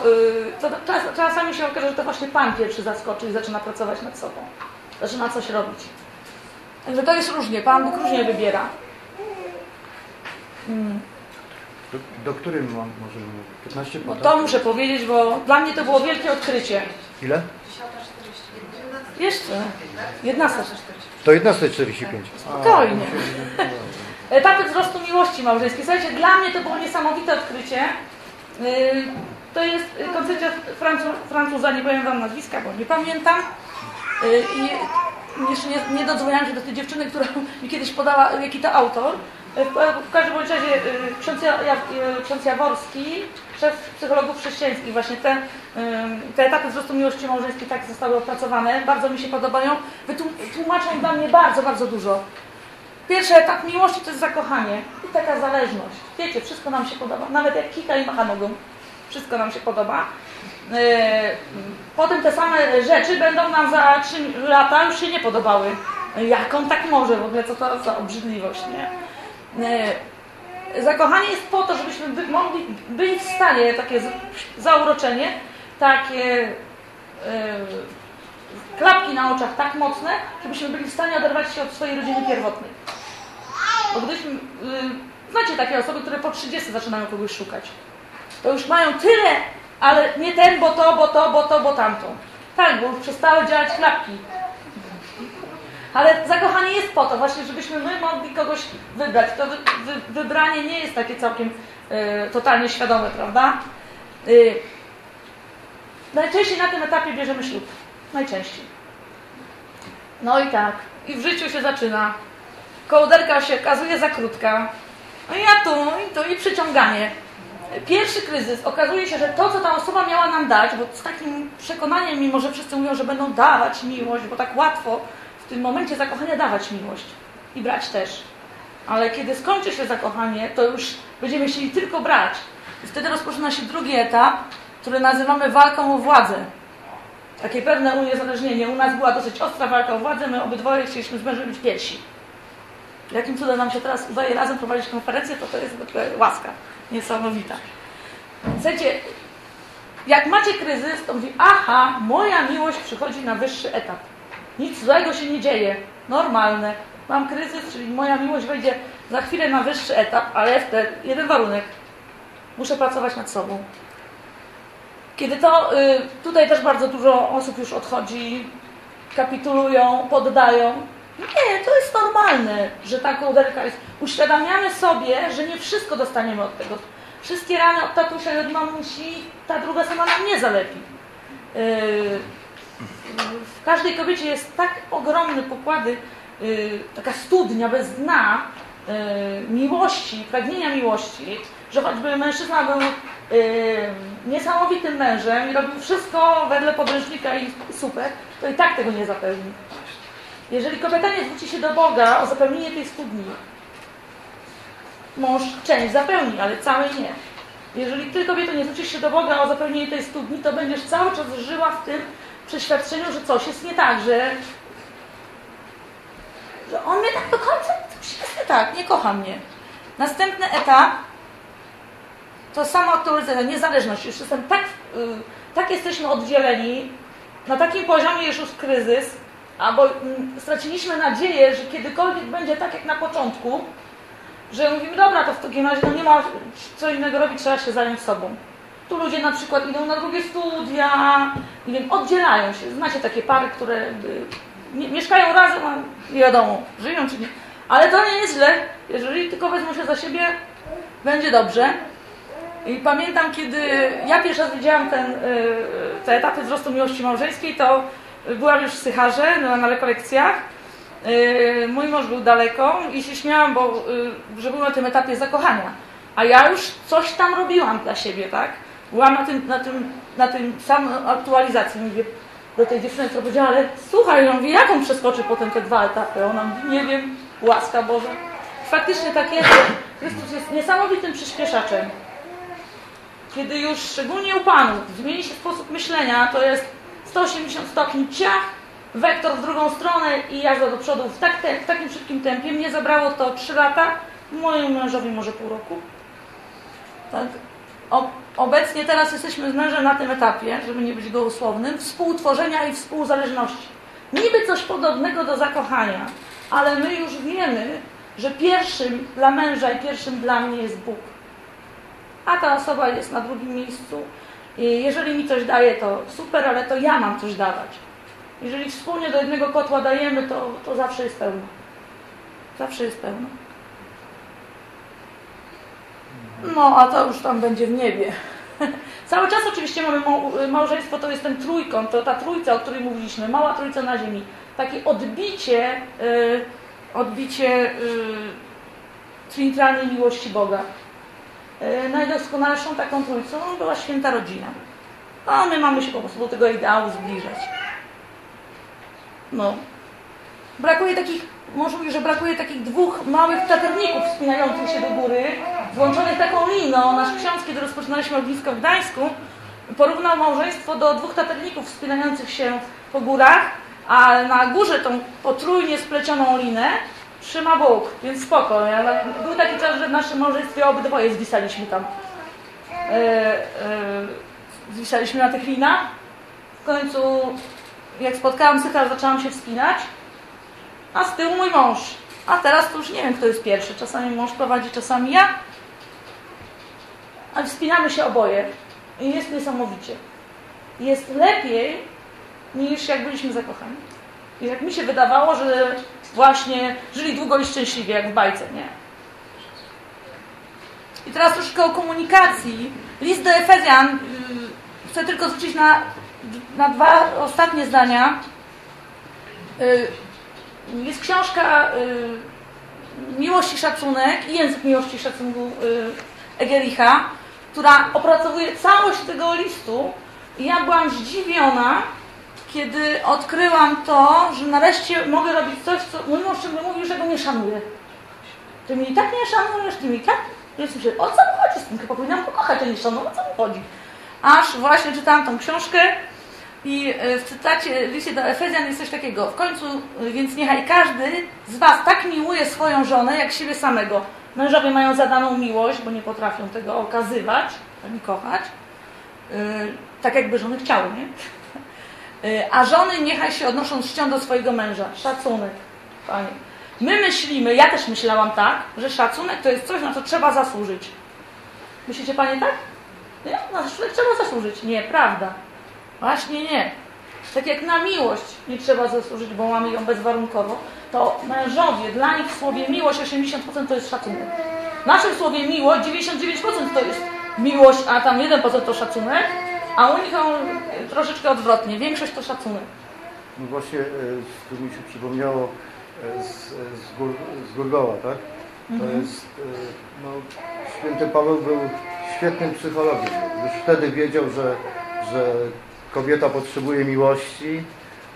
to czas, czasami się okaże, że to właśnie pan pierwszy zaskoczy i zaczyna pracować nad sobą. Zaczyna coś robić. Także to jest różnie, Pan Bóg różnie wybiera. Hmm. Do, do którym mam może 15 no To muszę powiedzieć, bo dla mnie to było wielkie odkrycie. Ile? Jeszcze. 11. To 11.45. Spokojnie. Etapy wzrostu miłości małżeńskiej. Słuchajcie, dla mnie to było niesamowite odkrycie. To jest koncepcja Francuza, nie powiem Wam nazwiska, bo nie pamiętam. I jeszcze nie, nie dodzwoniłam się do tej dziewczyny, która mi kiedyś podała, jaki to autor. W każdym razie ksiądz, ksiądz Jaworski, szef psychologów chrześcijańskich, właśnie te, te etapy wzrostu miłości małżeńskiej tak zostały opracowane, bardzo mi się podobają, tłumaczą dla mnie bardzo, bardzo dużo. Pierwszy etap miłości to jest zakochanie i taka zależność. Wiecie, wszystko nam się podoba, nawet jak kika i macha nogą, wszystko nam się podoba. Potem te same rzeczy będą nam za 3 lata już się nie podobały. Jak on tak może? W ogóle co to za obrzydliwość, nie? Zakochanie jest po to, żebyśmy by, mogli być w stanie, takie zauroczenie, takie yy, klapki na oczach tak mocne, żebyśmy byli w stanie oderwać się od swojej rodziny pierwotnej. Bo gdyśmy, yy, znacie takie osoby, które po 30 zaczynają kogoś szukać. To już mają tyle, ale nie ten, bo to, bo to, bo to, bo tamto. Tak, bo już przestały działać klapki. Ale zakochanie jest po to właśnie, żebyśmy my mogli kogoś wybrać. To wy, wy, wybranie nie jest takie całkiem y, totalnie świadome, prawda? Y, najczęściej na tym etapie bierzemy ślub. Najczęściej. No i tak. I w życiu się zaczyna. Kołderka się okazuje za krótka. No i ja tu, i tu, i przyciąganie. Pierwszy kryzys. Okazuje się, że to, co ta osoba miała nam dać, bo z takim przekonaniem, mimo że wszyscy mówią, że będą dawać miłość, bo tak łatwo w tym momencie zakochania dawać miłość i brać też. Ale kiedy skończy się zakochanie, to już będziemy chcieli tylko brać. I wtedy rozpoczyna się drugi etap, który nazywamy walką o władzę. Takie pewne uniezależnienie. U nas była dosyć ostra walka o władzę, my obydwoje chcieliśmy z mężem być pierwsi. Jakim cudem nam się teraz udaje razem prowadzić konferencję, to to jest łaska niesamowita. Słuchajcie, jak macie kryzys, to mówi, aha, moja miłość przychodzi na wyższy etap. Nic złego się nie dzieje. Normalne. Mam kryzys, czyli moja miłość wejdzie za chwilę na wyższy etap, ale wtedy jeden warunek. Muszę pracować nad sobą. Kiedy to, y, tutaj też bardzo dużo osób już odchodzi, kapitulują, poddają. Nie, to jest normalne, że ta kołderka jest. Uświadamiamy sobie, że nie wszystko dostaniemy od tego. Wszystkie rany od tatusia i od mamusi, ta druga sama nam nie zalepi. Yy, w każdej kobiecie jest tak ogromne pokłady y, taka studnia bez dna y, miłości, pragnienia miłości, że choćby mężczyzna był y, niesamowitym mężem i robił wszystko wedle podręcznika i super, to i tak tego nie zapełni. Jeżeli kobieta nie zwróci się do Boga o zapełnienie tej studni, mąż część zapełni, ale całej nie. Jeżeli ty kobieto nie zwrócisz się do Boga o zapełnienie tej studni, to będziesz cały czas żyła w tym przeświadczeniu, że coś jest nie tak, że, że on mnie tak do końca, coś jest nie tak, nie kocha mnie. Następny etap to samoaktualizacja, niezależność. Już jestem tak, y, tak jesteśmy oddzieleni, na takim poziomie już jest kryzys, albo mm, straciliśmy nadzieję, że kiedykolwiek będzie tak jak na początku, że mówimy, dobra, to w takim razie no nie ma co innego robić, trzeba się zająć sobą. Tu ludzie na przykład idą na drugie studia, nie wiem, oddzielają się. Znacie takie pary, które nie, mieszkają razem, a nie wiadomo, żyją czy nie. Ale to nie jest źle. Jeżeli tylko wezmą się za siebie, będzie dobrze. I pamiętam, kiedy ja pierwszy raz widziałam ten, y, te etapy wzrostu miłości małżeńskiej, to byłam już w Sycharze na, na rekolekcjach. Y, Mój mąż był daleko i się śmiałam, bo y, że był na tym etapie zakochania. A ja już coś tam robiłam dla siebie, tak? Byłam na tym, na tym, na tym samym aktualizacji. Mówię do tej dziewczyny, która powiedziała, ale słuchaj, ja mówię, jak on przeskoczy potem te dwa etapy? Ona mówi, nie wiem, łaska Boża. Faktycznie tak jest, Chrystus jest niesamowitym przyspieszaczem. Kiedy już, szczególnie u Panów, zmieni się sposób myślenia, to jest 180 stopni ciach, wektor w drugą stronę i jazda do przodu w, tak w takim szybkim tempie. Mnie zabrało to 3 lata, mojemu mężowi może pół roku. Tak. O, obecnie teraz jesteśmy z mężem na tym etapie, żeby nie być gołosłownym, współtworzenia i współzależności. Niby coś podobnego do zakochania, ale my już wiemy, że pierwszym dla męża i pierwszym dla mnie jest Bóg. A ta osoba jest na drugim miejscu. Jeżeli mi coś daje, to super, ale to ja mam coś dawać. Jeżeli wspólnie do jednego kotła dajemy, to, to zawsze jest pełno. Zawsze jest pełno. No, a to już tam będzie w niebie. Cały czas oczywiście mamy mał- małżeństwo, to jest ten trójkąt, to ta trójca, o której mówiliśmy, mała trójca na ziemi. Takie odbicie, y, odbicie y, trinitarialnej miłości Boga. Y, najdoskonalszą taką trójcą była święta rodzina. A my mamy się po prostu do tego ideału zbliżać. No. Brakuje takich, może mówić, że brakuje takich dwóch małych taterników wspinających się do góry, złączonych taką liną. Nasz ksiądz, kiedy rozpoczynaliśmy ognisko w Gdańsku, porównał małżeństwo do dwóch taterników wspinających się po górach, a na górze tą potrójnie splecioną linę trzyma Bóg, więc spoko. Ja, był taki czas, że w naszym małżeństwie obydwoje zwisaliśmy tam. E, e, zwisaliśmy na tych linach. W końcu, jak spotkałam Sychar, zaczęłam się wspinać, a z tyłu mój mąż. A teraz to już nie wiem, kto jest pierwszy. Czasami mąż prowadzi, czasami ja. Ale wspinamy się oboje. I jest niesamowicie. Jest lepiej, niż jak byliśmy zakochani. I jak mi się wydawało, że właśnie żyli długo i szczęśliwie, jak w bajce, nie? I teraz troszkę o komunikacji. List do Efezjan. Yy, chcę tylko zwrócić na, na dwa ostatnie zdania. Yy, jest książka yy, Miłość i Szacunek i Język Miłości i Szacunku Egericha, która opracowuje całość tego listu. I ja byłam zdziwiona, kiedy odkryłam to, że nareszcie mogę robić coś, co mój mąż ciągle mówił, że go nie szanuję. Ty mnie i tak nie szanujesz, ty mnie i tak... Ja myślę, o co mi chodzi z tym? Chyba powinnam go kochać, a nie szanować, o co mi chodzi? Aż właśnie czytałam tą książkę i w cytacie liście do Efezjan jest coś takiego. W końcu, więc niechaj każdy z was tak miłuje swoją żonę, jak siebie samego. Mężowie mają zadaną miłość, bo nie potrafią tego okazywać, ani kochać. Yy, tak jakby żony chciały, nie? A żony niechaj się odnoszą czcią do swojego męża. Szacunek. Panie. My myślimy, ja też myślałam tak, że szacunek to jest coś, na co trzeba zasłużyć. Myślicie Panie tak? Nie? Na szacunek trzeba zasłużyć. Nie, prawda. Właśnie nie. Tak jak na miłość nie trzeba zasłużyć, bo mamy ją bezwarunkowo, to mężowie, dla nich w słowie miłość 80% to jest szacunek. W naszym słowie miłość 99% to jest miłość, a tam 1% to szacunek, a u nich on troszeczkę odwrotnie. Większość to szacunek. No właśnie, e, tu mi się przypomniało e, z, z, Gór, z Górgoła, tak? To jest, e, no, święty Paweł był świetnym psychologiem. Już wtedy wiedział, że, że kobieta potrzebuje miłości,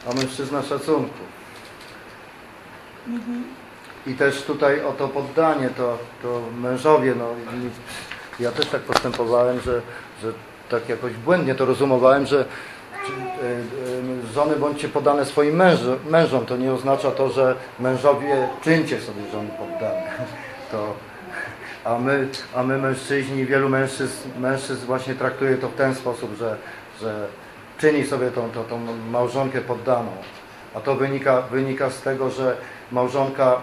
a mężczyzna szacunku. I też tutaj o to poddanie, to, to mężowie, no ja też tak postępowałem, że, że tak jakoś błędnie to rozumowałem, że y, y, żony bądźcie podane swoim mężom, mężom. To nie oznacza to, że mężowie czyńcie sobie żony poddane. To, a, my, a my mężczyźni, wielu mężczyzn, mężczyzn właśnie traktuje to w ten sposób, że, że czyni sobie tą, tą, tą małżonkę poddaną. A to wynika, wynika z tego, że małżonka,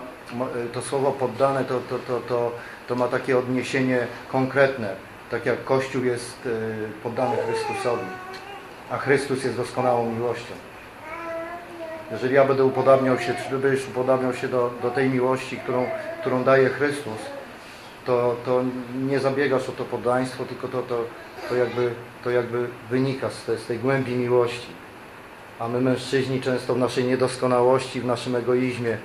to słowo poddane, to, to, to, to, to ma takie odniesienie konkretne. Tak jak Kościół jest y, poddany Chrystusowi, a Chrystus jest doskonałą miłością. Jeżeli ja będę upodabniał się, czy będziesz upodabniał się do, do tej miłości, którą, którą daje Chrystus, to, to nie zabiegasz o to poddaństwo, tylko to, to, to, jakby, to jakby wynika z, te, z tej głębi miłości. A my mężczyźni często w naszej niedoskonałości, w naszym egoizmie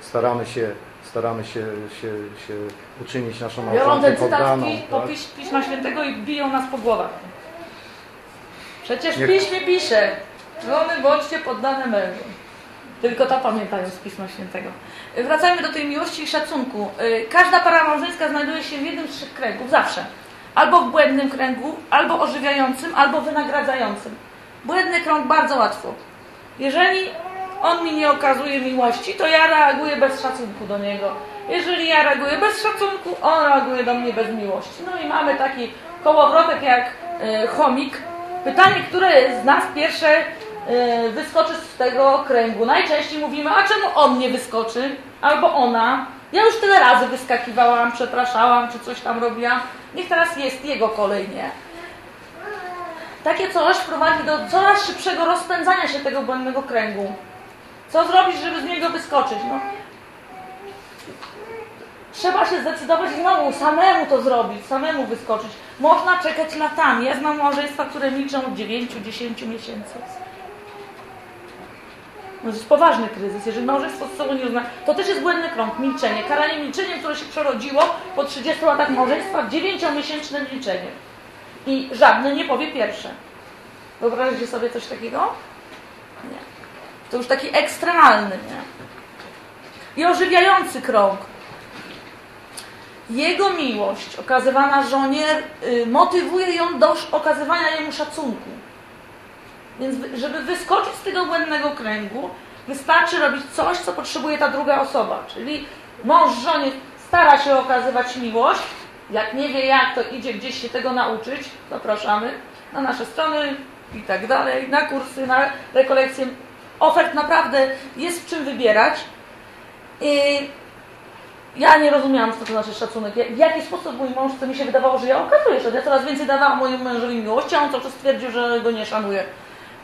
staramy się, staramy się, się, się uczynić naszą Biorą małżonkę ten cytat poddaną. pi, po tak? piś, Pisma Świętego i biją nas po głowach. Przecież w Nie- Piśmie pisze, żony bądźcie poddane mężom. Tylko to pamiętają z Pisma Świętego. Y, Wracajmy do tej miłości i szacunku. Y, Każda para małżeńska znajduje się w jednym z trzech kręgów, zawsze. Albo w błędnym kręgu, albo ożywiającym, albo wynagradzającym. Błędny krąg bardzo łatwo. Jeżeli on mi nie okazuje miłości, to ja reaguję bez szacunku do niego. Jeżeli ja reaguję bez szacunku, on reaguje do mnie bez miłości. No i mamy taki kołowrotek jak y, chomik. Pytanie, które z nas pierwsze y, wyskoczy z tego kręgu. Najczęściej mówimy, a czemu on nie wyskoczy? Albo ona. Ja już tyle razy wyskakiwałam, przepraszałam, czy coś tam robiłam. Niech teraz jest jego kolej, nie? Takie coś prowadzi do coraz szybszego rozpędzania się tego błędnego kręgu. Co zrobić, żeby z niego wyskoczyć? No. Trzeba się zdecydować znowu, samemu to zrobić, samemu wyskoczyć. Można czekać latami. Ja znam małżeństwa, które milczą od 9-10 miesięcy. No to jest poważny kryzys. Jeżeli małżeństwo z sobą nie uzna, to też jest błędny krąg, milczenie. Karanie milczeniem, które się przerodziło po 30 latach małżeństwa w 9-miesięczne milczenie. I żadny nie powie pierwsze. Wyobraźcie sobie coś takiego? To już taki ekstremalny, nie? I ożywiający krąg. Jego miłość okazywana żonie y, motywuje ją do okazywania jemu szacunku. Więc żeby wyskoczyć z tego błędnego kręgu, wystarczy robić coś, co potrzebuje ta druga osoba. Czyli mąż żonie stara się okazywać miłość, jak nie wie jak, to idzie gdzieś się tego nauczyć, zapraszamy na nasze strony i tak dalej, na kursy, na rekolekcje. Ofert naprawdę jest w czym wybierać. I ja nie rozumiałam, co to znaczy szacunek. W jaki sposób mój mąż, to mi się wydawało, że ja okazuję szacunek. Ja coraz więcej dawałam mojemu mężowi miłości, a on cały czas twierdził, że go nie szanuje.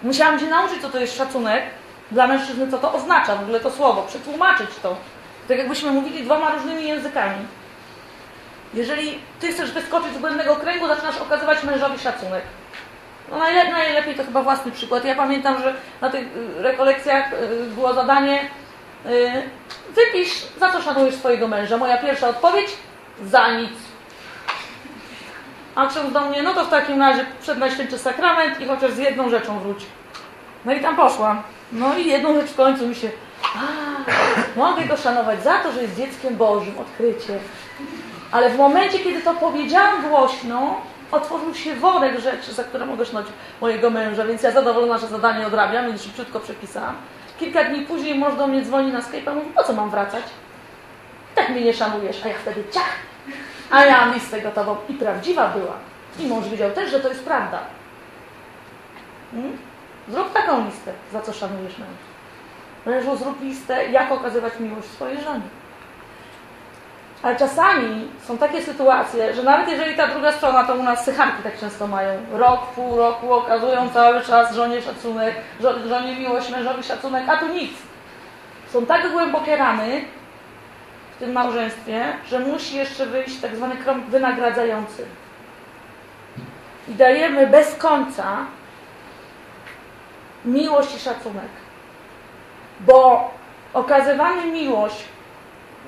Musiałam się nauczyć, co to jest szacunek dla mężczyzny, co to oznacza w ogóle to słowo, przetłumaczyć to. Tak jakbyśmy mówili dwoma różnymi językami. Jeżeli ty chcesz wyskoczyć z błędnego kręgu, zaczynasz okazywać mężowi szacunek. No najle najlepiej to chyba własny przykład. Ja pamiętam, że na tych y, rekolekcjach y, było zadanie y, wypisz, za co szanujesz swojego męża. Moja pierwsza odpowiedź, za nic. A ksiądz do mnie, no to w takim razie przed Najświętszy Sakrament i chociaż z jedną rzeczą wróć. No i tam poszłam. No i jedną rzecz w końcu mi się, a, mogę go szanować za to, że jest dzieckiem Bożym, odkrycie. Ale w momencie, kiedy to powiedziałam głośno, otworzył się worek rzeczy, za które mogę szanować mojego męża, więc ja zadowolona, że zadanie odrabiam, więc szybciutko przepisałam. Kilka dni później mąż do mnie dzwoni na Skype'a mówi, po co mam wracać? Tak mnie nie szanujesz, a ja wtedy ciach! A ja mam listę gotową i prawdziwa była. I mąż wiedział też, że to jest prawda. Hmm? Zrób taką listę, za co szanujesz męża. Mężu, zrób listę, jak okazywać miłość swojej żonie. Ale czasami są takie sytuacje, że nawet jeżeli ta druga strona, to u nas sychanki tak często mają, rok, pół roku okazują cały czas żonie szacunek, żo- żonie miłość, mężowi szacunek, a tu nic. Są tak głębokie rany w tym małżeństwie, że musi jeszcze wyjść tak zwany krąg wynagradzający. I dajemy bez końca miłość i szacunek. Bo Okazywanie miłość,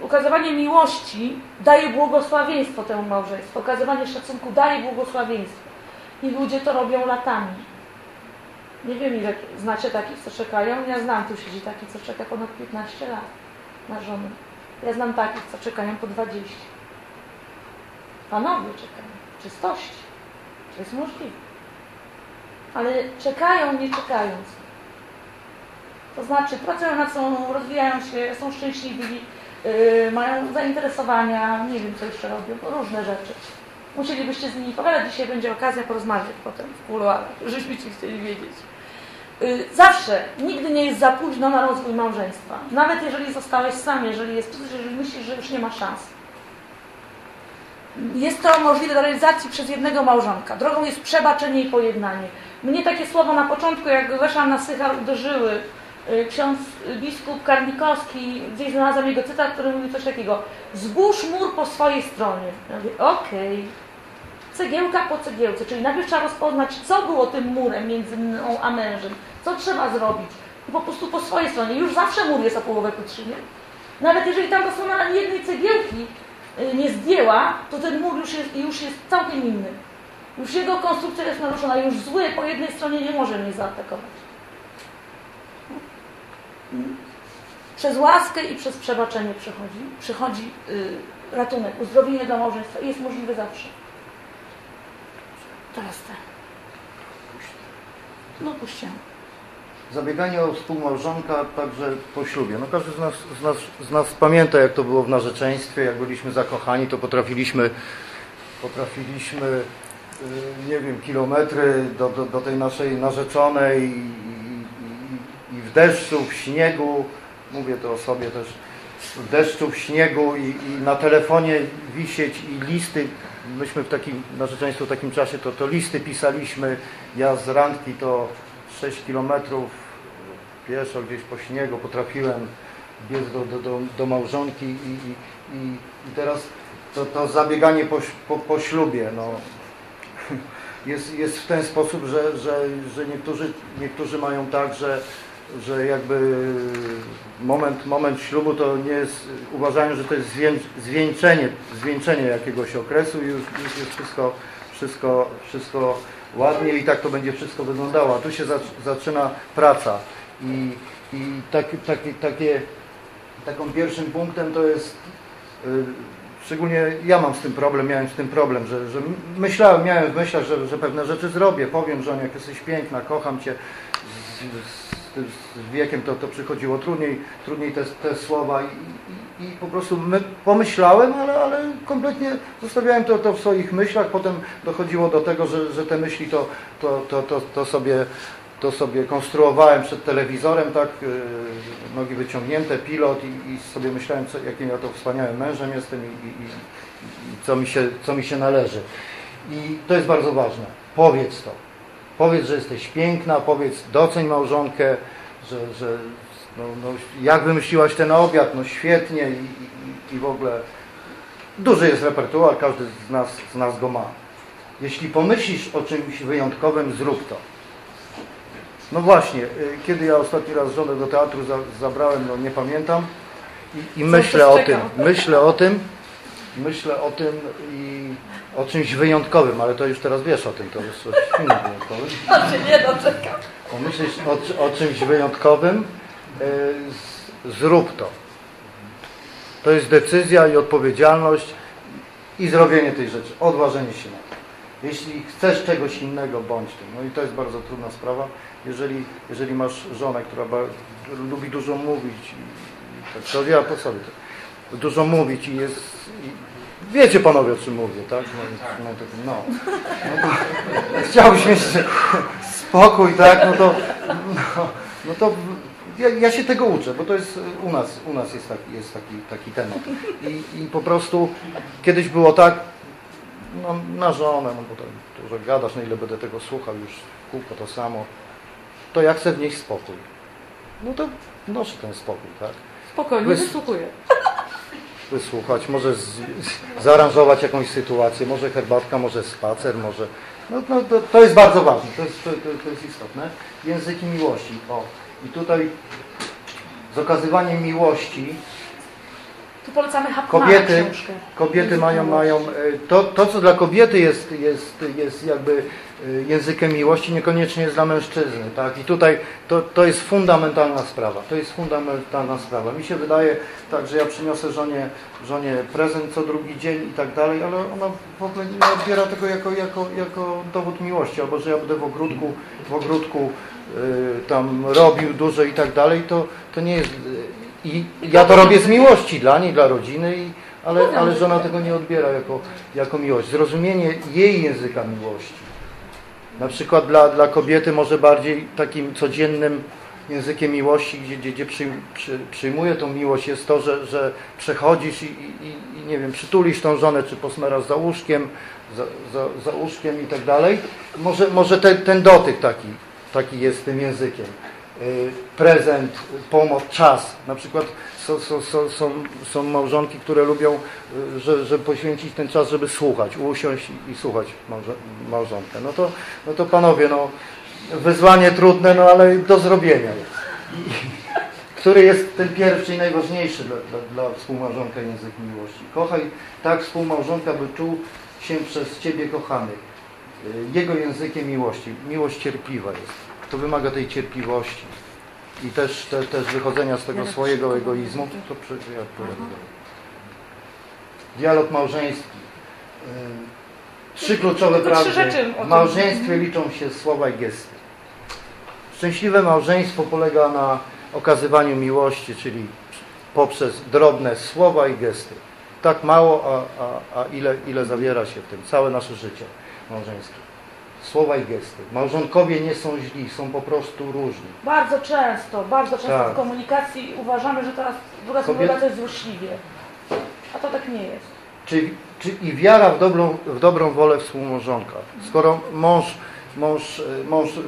okazywanie miłości daje błogosławieństwo temu małżeństwu. Okazywanie szacunku daje błogosławieństwo. I ludzie to robią latami. Nie wiem, ile znacie takich, co czekają. Ja znam, tu siedzi taki, co czeka ponad 15 lat na żonę. Ja znam takich, co czekają po 20. Panowie czekają czystości. To jest możliwe. Ale czekają, nie czekając. To znaczy, pracują nad sobą, rozwijają się, są szczęśliwi, mają zainteresowania, nie wiem, co jeszcze robią, różne rzeczy. Musielibyście z nimi pogadać, dzisiaj będzie okazja porozmawiać potem w kuluarach, żebyście chcieli wiedzieć. Yy, zawsze, nigdy nie jest za późno na rozwój małżeństwa. Nawet jeżeli zostałeś sam, jeżeli jest jeżeli myślisz, że już nie ma szans. Jest to możliwe do realizacji przez jednego małżonka. Drogą jest przebaczenie i pojednanie. Mnie takie słowa na początku, jak weszłam na Sychar, uderzyły. Y, Ksiądz biskup Karnikowski, gdzieś znalazłam jego cytat, który mówi coś takiego. Zbóż mur po swojej stronie. Ja mówię, okej. Cegiełka po cegiełce, czyli najpierw trzeba rozpoznać, co było tym murem między mną a mężem. Co trzeba zrobić. I po prostu po swojej stronie. Już zawsze mur jest o połowę nie? Nawet jeżeli tam strona jednej cegiełki y, nie zdjęła, to ten mur już jest, już jest całkiem inny. Już jego konstrukcja jest naruszona, już zły po jednej stronie nie może mnie zaatakować. Przez łaskę i przez przebaczenie przychodzi, przychodzi y, ratunek, uzdrowienie dla małżeństwa i jest możliwe zawsze. Teraz te. No puściłem. Zabieganie o współmałżonka także po ślubie. No każdy z nas, z, nas, z nas pamięta, jak to było w narzeczeństwie, jak byliśmy zakochani, to potrafiliśmy, potrafiliśmy y, nie wiem, kilometry do, do, do tej naszej narzeczonej deszczu, w śniegu, mówię to o sobie też, w deszczu, w śniegu i, i na telefonie wisieć i listy, myśmy w takim narzeczeństwie w takim czasie to, to listy pisaliśmy, ja z randki to 6 kilometrów pieszo gdzieś po śniegu potrafiłem biec do, do, do, do małżonki i, i, i, i teraz to, to zabieganie po, po, po ślubie no, jest, jest w ten sposób, że, że, że niektórzy, niektórzy mają tak, że, że jakby moment, moment ślubu to nie jest, uważają, że to jest zwieńczenie, zwieńczenie jakiegoś okresu i już, już jest wszystko, wszystko, wszystko ładnie i tak to będzie wszystko wyglądało. A tu się zaczyna praca. I, i tak, taki, takie, taką pierwszym punktem to jest yy, szczególnie ja mam z tym problem, miałem z tym problem, że, że myślałem, miałem w myślach, że, że pewne rzeczy zrobię, powiem żonie, jak jesteś piękna, kocham Cię, z, z, z wiekiem to, to przychodziło trudniej, trudniej te, te słowa i, i, i po prostu my, pomyślałem, ale, ale kompletnie zostawiałem to, to w swoich myślach, potem dochodziło do tego, że, że te myśli to, to, to, to, to sobie to sobie konstruowałem przed telewizorem, tak, yy, nogi wyciągnięte, pilot i, i sobie myślałem, co, jakim ja to wspaniałym mężem jestem i, i, i, co, mi się, co mi się należy. I to jest bardzo ważne. Powiedz to. Powiedz, że jesteś piękna, powiedz, doceń małżonkę, że, że no, no, jak wymyśliłaś ten obiad, no świetnie i, i, i w ogóle duży jest repertuar, każdy z nas, z nas go ma. Jeśli pomyślisz o czymś wyjątkowym, zrób to. No właśnie, y, kiedy ja ostatni raz żonę do teatru za, zabrałem, no nie pamiętam i, i myślę o tym, myślę o tym, myślę o tym i o czymś wyjątkowym, ale to już teraz wiesz o tym, to jest coś wyjątkowym. Się nie doczekam. Pomyślisz o, o czymś wyjątkowym, yy, zrób to. To jest decyzja i odpowiedzialność i zrobienie tej rzeczy, odważenie się na to. Jeśli chcesz czegoś innego, bądź tym. No i to jest bardzo trudna sprawa. Jeżeli, jeżeli masz żonę, która lubi dużo mówić, i, tak, to ja po sobie to, dużo mówić i jest... I, wiecie panowie, o czym mówię, tak? No, no, no, no chciałbyś mieć spokój, tak? No to, no, no to ja, ja, się tego uczę, bo to jest u nas, u nas jest taki, jest taki, taki temat. I, I po prostu kiedyś było tak, no, na żonę, no bo to dużo gadasz, na ile będę tego słuchał, już kółko to samo, to ja chcę wnieść spokój. No to wnoszę ten spokój, tak? Spokojnie, Wys... wysłuchuję. Wysłuchać, może z, zaaranżować jakąś sytuację, może herbatka, może spacer, może... No, no to, to, jest bardzo ważne, to jest, to, to jest istotne. Języki miłości. O, i tutaj z okazywaniem miłości. Tu polecamy Hapmana Kobiety, książkę. kobiety mają, mają e, to, to, co dla kobiety jest, jest, jest jakby językiem miłości, niekoniecznie jest dla mężczyzny. Tak? I tutaj to, to jest fundamentalna sprawa. To jest fundamentalna sprawa. Mi się wydaje tak, że ja przyniosę żonie, żonie prezent co drugi dzień i tak dalej, ale ona w ogóle nie odbiera tego jako, jako, jako dowód miłości, albo że ja będę w ogródku, w ogródku e, tam robił dużo i tak dalej, to, to nie jest... e, I ja to robię z miłości dla niej, dla rodziny, i, ale, ale żona tego nie odbiera jako, jako miłość. Zrozumienie jej języka miłości. Na przykład dla, dla kobiety może bardziej takim codziennym językiem miłości, gdzie, gdzie, gdzie przy, przy, przyjmuje tą miłość, jest to, że, że przechodzisz i, i, i nie wiem, przytulisz tą żonę, czy posmerasz za łóżkiem, za, za, za łóżkiem i tak dalej. Może, może ten, ten dotyk taki, taki jest tym językiem. Y, Prezent, pomoc, czas. Na przykład są, są, są, są, małżonki, które lubią, y, że, poświęcić ten czas, żeby słuchać, usiąść i, słuchać małżo, małżonkę. No to, no to panowie, no, wyzwanie trudne, no ale do zrobienia jest. Który jest ten pierwszy i najważniejszy dla, dla, dla współmałżonka język miłości. Kochaj tak współmałżonka, by czuł się przez Ciebie kochany. Y, Jego językiem miłości. Miłość cierpliwa jest. To wymaga tej cierpliwości. I też, te, też wychodzenia z tego swojego egoizmu. To przy, ja odpowiadam. Dialog małżeński. Y, Trzy kluczowe prawdy. W małżeństwie liczą się słowa i gesty. Szczęśliwe małżeństwo polega na okazywaniu miłości, czyli poprzez drobne słowa i gesty. Tak mało, a, a, a ile, ile zawiera się w tym całe nasze życie małżeńskie. Słowa i gesty. Małżonkowie nie są źli, są po prostu różni. Bardzo często, bardzo często Tak. w komunikacji uważamy, że teraz druga Kobiet- to jest złośliwie. A to tak nie jest. Czy, czy i wiara w dobrą, w dobrą wolę współmałżonka. Skoro mąż, mąż, y, mąż y,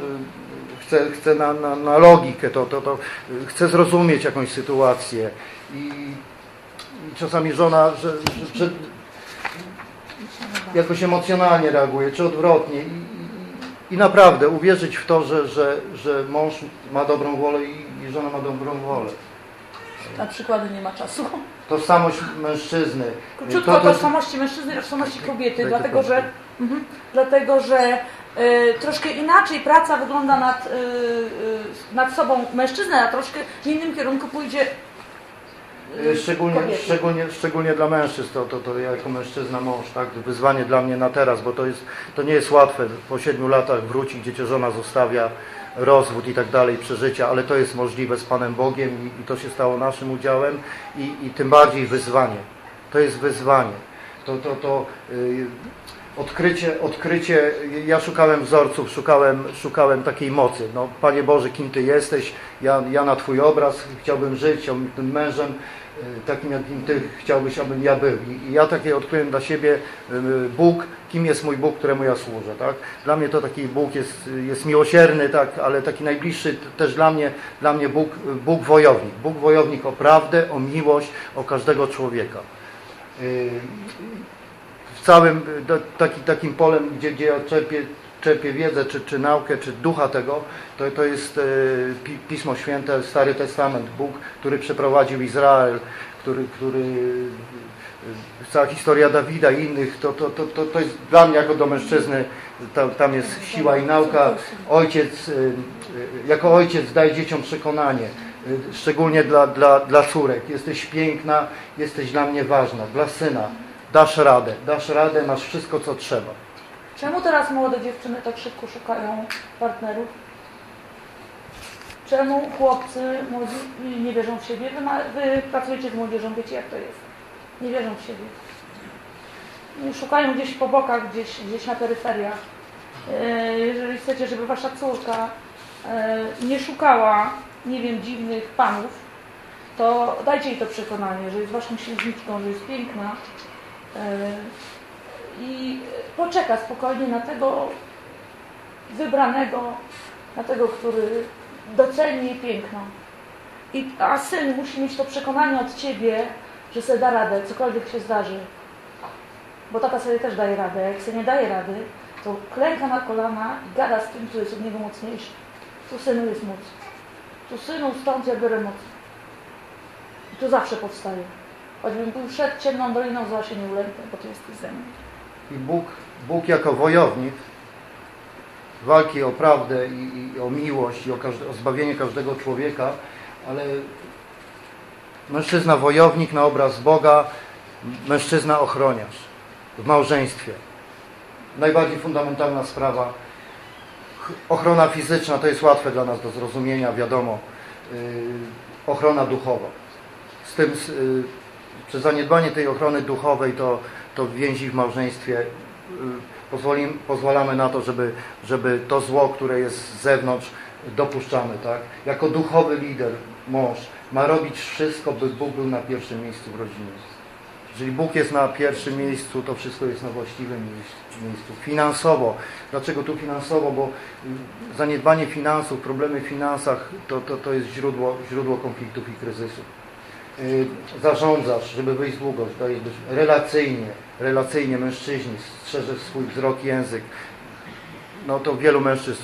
chce, chce na, na, na logikę, to, to, to chce zrozumieć jakąś sytuację i, i czasami żona, że, że, że jakoś emocjonalnie reaguje, czy odwrotnie. I, i, naprawdę uwierzyć w to, że, że, że mąż ma dobrą wolę i, i żona ma dobrą wolę. Na przykład nie ma czasu. Tożsamość mężczyzny. Króciutko To- o to- tożsamości mężczyzny i tożsamości kobiety, Daj dlatego że, mhm, dlatego, że y, troszkę inaczej praca wygląda nad, y, y, nad sobą mężczyzny, a troszkę w innym kierunku pójdzie Szczególnie, kobiety. szczególnie, szczególnie dla mężczyzn, to, to, to ja jako mężczyzna mąż, tak, wyzwanie dla mnie na teraz, bo to, jest, to nie jest łatwe po siedmiu latach wrócić, gdzie cię żona zostawia, rozwód i tak dalej, przeżycia, ale to jest możliwe z Panem Bogiem i, i to się stało naszym udziałem i, i tym bardziej wyzwanie. To jest wyzwanie. To, to, to yy, odkrycie, odkrycie, ja szukałem wzorców, szukałem, szukałem takiej mocy. No, Panie Boże, kim Ty jesteś? Ja, ja na Twój obraz chciałbym żyć, chciałbym być tym mężem, y, takim jakim Ty chciałbyś, abym ja był. I, ja takie odkryłem dla siebie y, Bóg, kim jest mój Bóg, któremu ja służę. Tak? Dla mnie to taki Bóg jest, jest miłosierny, tak, ale taki najbliższy też dla mnie, dla mnie Bóg, Bóg wojownik. Bóg wojownik o prawdę, o miłość, o każdego człowieka. Całym do, taki, takim polem, gdzie, gdzie ja czerpię, czerpię wiedzę, czy, czy naukę, czy ducha tego, to, to jest Pi- Pismo Święte, Stary Testament, Bóg, który przeprowadził Izrael, który, który y, cała historia Dawida i innych, to, to, to, to, to jest dla mnie jako do mężczyzny, tam, tam jest siła i nauka. Ojciec, y, jako ojciec daje dzieciom przekonanie, szczególnie dla, dla, dla córek. Jesteś piękna, jesteś dla mnie ważna, dla syna. Dasz radę, dasz radę, masz wszystko, co trzeba. Czemu teraz młode dziewczyny tak szybko szukają partnerów? Czemu chłopcy młodzi nie wierzą w siebie? Wy, wy pracujecie z młodzieżą, wiecie jak to jest. Nie wierzą w siebie. Szukają gdzieś po bokach, gdzieś, gdzieś na peryferiach. E, Jeżeli chcecie, żeby wasza córka e, nie szukała, nie wiem, dziwnych panów, to dajcie jej to przekonanie, że jest waszą księżniczką, że jest piękna i poczeka spokojnie na tego wybranego, na tego, który doceni piękno. I, a syn musi mieć to przekonanie od ciebie, że sobie da radę, cokolwiek się zdarzy. Bo tata sobie też daje radę. Jak sobie nie daje rady, to klęka na kolana i gada z tym, który jest od niego mocniejszy. Tu synu jest moc. Tu synu stąd ja biorę moc. I to zawsze powstaje. Choćbym był szedł ciemną doliną, zła się nie ulęknę, bo Ty jesteś ze mną. I Bóg, Bóg jako wojownik walki o prawdę i, i o miłość i o, każde, o zbawienie każdego człowieka, ale mężczyzna wojownik na obraz Boga, mężczyzna ochroniarz w małżeństwie. Najbardziej fundamentalna sprawa. Ch- Ochrona fizyczna to jest łatwe dla nas do zrozumienia, wiadomo. Yy, ochrona duchowa. Z tym, yy, przez zaniedbanie tej ochrony duchowej to, to więzi w małżeństwie yy, pozwoli, pozwalamy na to, żeby, żeby to zło, które jest z zewnątrz, dopuszczamy. Tak? Jako duchowy lider, mąż ma robić wszystko, by Bóg był na pierwszym miejscu w rodzinie. Jeżeli Bóg jest na pierwszym miejscu, to wszystko jest na właściwym miejscu- miejscu. Finansowo. Dlaczego tu finansowo? Bo y, zaniedbanie finansów, problemy w finansach to, to, to jest źródło, źródło konfliktów i kryzysów. Y, Zarządzasz, żeby wyjść z długość, dajesz być relacyjnie, relacyjnie mężczyźni, strzeżesz swój wzrok, język. No to wielu mężczyzn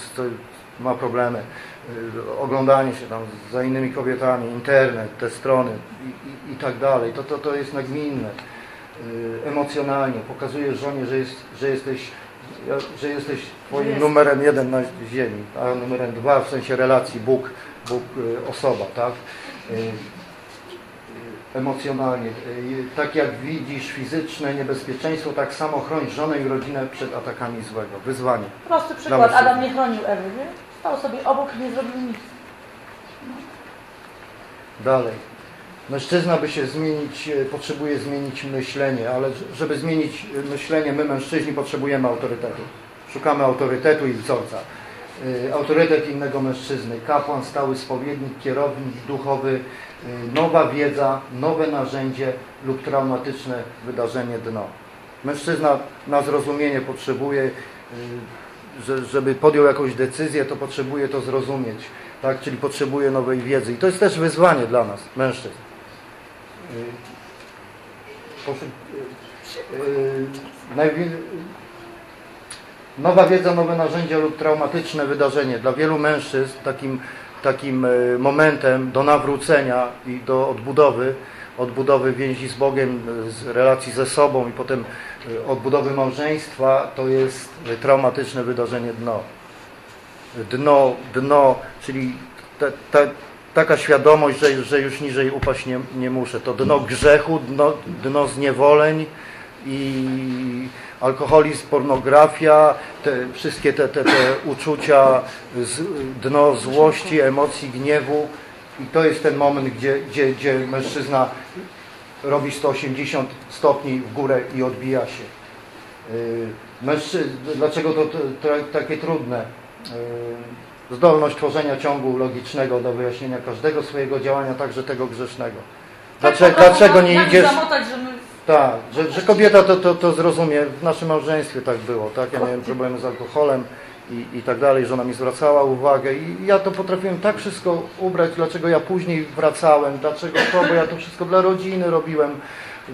ma problemy. Y, Oglądanie się tam za innymi kobietami, internet, te strony i, i, i tak dalej. To, to, to jest nagminne. Y, Emocjonalnie pokazujesz żonie, że, jest, że jesteś że jesteś twoim Jest. numerem jeden na ziemi, a numerem dwa w sensie relacji Bóg, Bóg osoba, tak? Emocjonalnie. Y, Tak jak widzisz fizyczne niebezpieczeństwo, tak samo chroń żonę i rodzinę przed atakami złego. Wyzwanie. Prosty przykład. Adam nie chronił Ewy, nie? Stał sobie obok i nie zrobił nic. Dalej. Mężczyzna, by się zmienić, e, potrzebuje zmienić myślenie, ale żeby zmienić e, myślenie, my mężczyźni potrzebujemy autorytetu. Szukamy autorytetu i wzorca. E, Autorytet innego mężczyzny, kapłan, stały spowiednik, kierownik duchowy, e, nowa wiedza, nowe narzędzie lub traumatyczne wydarzenie dno. Mężczyzna na zrozumienie potrzebuje, że, żeby podjął jakąś decyzję, to potrzebuje to zrozumieć, tak? czyli potrzebuje nowej wiedzy. I to jest też wyzwanie dla nas, mężczyzn. Najwi- Nowa wiedza, nowe narzędzia lub traumatyczne wydarzenie. Dla wielu mężczyzn takim, takim yy, momentem do nawrócenia i do odbudowy, odbudowy więzi z Bogiem, yy, z relacji ze sobą i potem yy, odbudowy małżeństwa to jest traumatyczne wydarzenie dno. Dno, dno, czyli te, te, taka świadomość, że, że już niżej upaść nie, nie muszę. To dno grzechu, dno, dno zniewoleń i alkoholizm, pornografia, te wszystkie te, te, te uczucia, z, dno złości, emocji, gniewu. I to jest ten moment, gdzie, gdzie, gdzie mężczyzna robi 180 stopni w górę i odbija się. Yy, Mężczy... Dlaczego to, takie trudne? Yy, Zdolność tworzenia ciągu logicznego do wyjaśnienia każdego swojego działania, także tego grzesznego. Dlaczego, Tak, dlaczego nie jak idziesz... zamotać. Tak, że, że kobieta to, to, to zrozumie. W naszym małżeństwie tak było, tak? Ja miałem problemy z alkoholem i, i tak dalej, żona mi zwracała uwagę i ja to potrafiłem tak wszystko ubrać, dlaczego ja później wracałem, dlaczego to, bo ja to wszystko dla rodziny robiłem.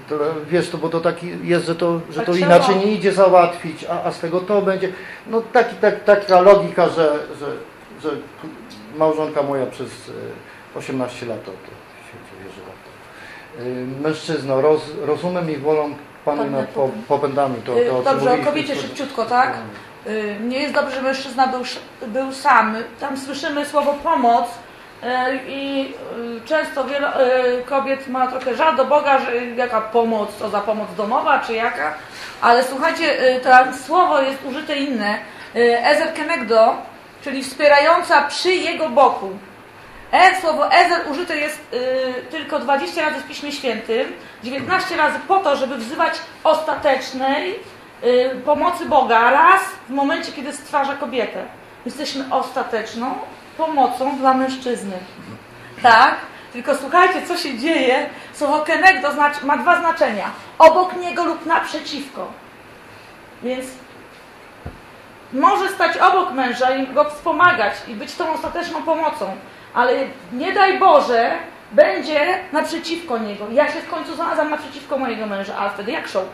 To, wiesz, to bo to taki jest, że to, że to inaczej nie idzie załatwić, a, a z tego to będzie. No taki, tak, taka logika, że, że, że małżonka moja przez e, 18 lat to, to się wierzyła. w to. Y, Mężczyzno, roz, rozumem i wolą panuj nad po, popędami. To, to, Y, Dobrze, o kobiecie szybciutko, tak? Y, Nie jest dobrze, że mężczyzna był, był sam. Tam słyszymy słowo pomoc y, i y, często wiele y, kobiet ma trochę żal do Boga, że jaka pomoc, to za pomoc domowa, czy jaka. Ale słuchajcie, y, to słowo jest użyte inne. Y, Ezer Kenegdo, czyli wspierająca przy jego boku. E, słowo Ezer użyte jest y, tylko 20 razy w Piśmie Świętym, 19 razy po to, żeby wzywać ostatecznej y, pomocy Boga raz w momencie, kiedy stwarza kobietę. Jesteśmy ostateczną pomocą dla mężczyzny. Tak? Tylko słuchajcie, co się dzieje. Słowo Kenegdo znaczy, ma dwa znaczenia. Obok niego lub naprzeciwko. Więc może stać obok męża i go wspomagać i być tą ostateczną pomocą, ale nie daj Boże, będzie naprzeciwko niego. Ja się w końcu znalazłam naprzeciwko mojego męża, a wtedy jak czołg.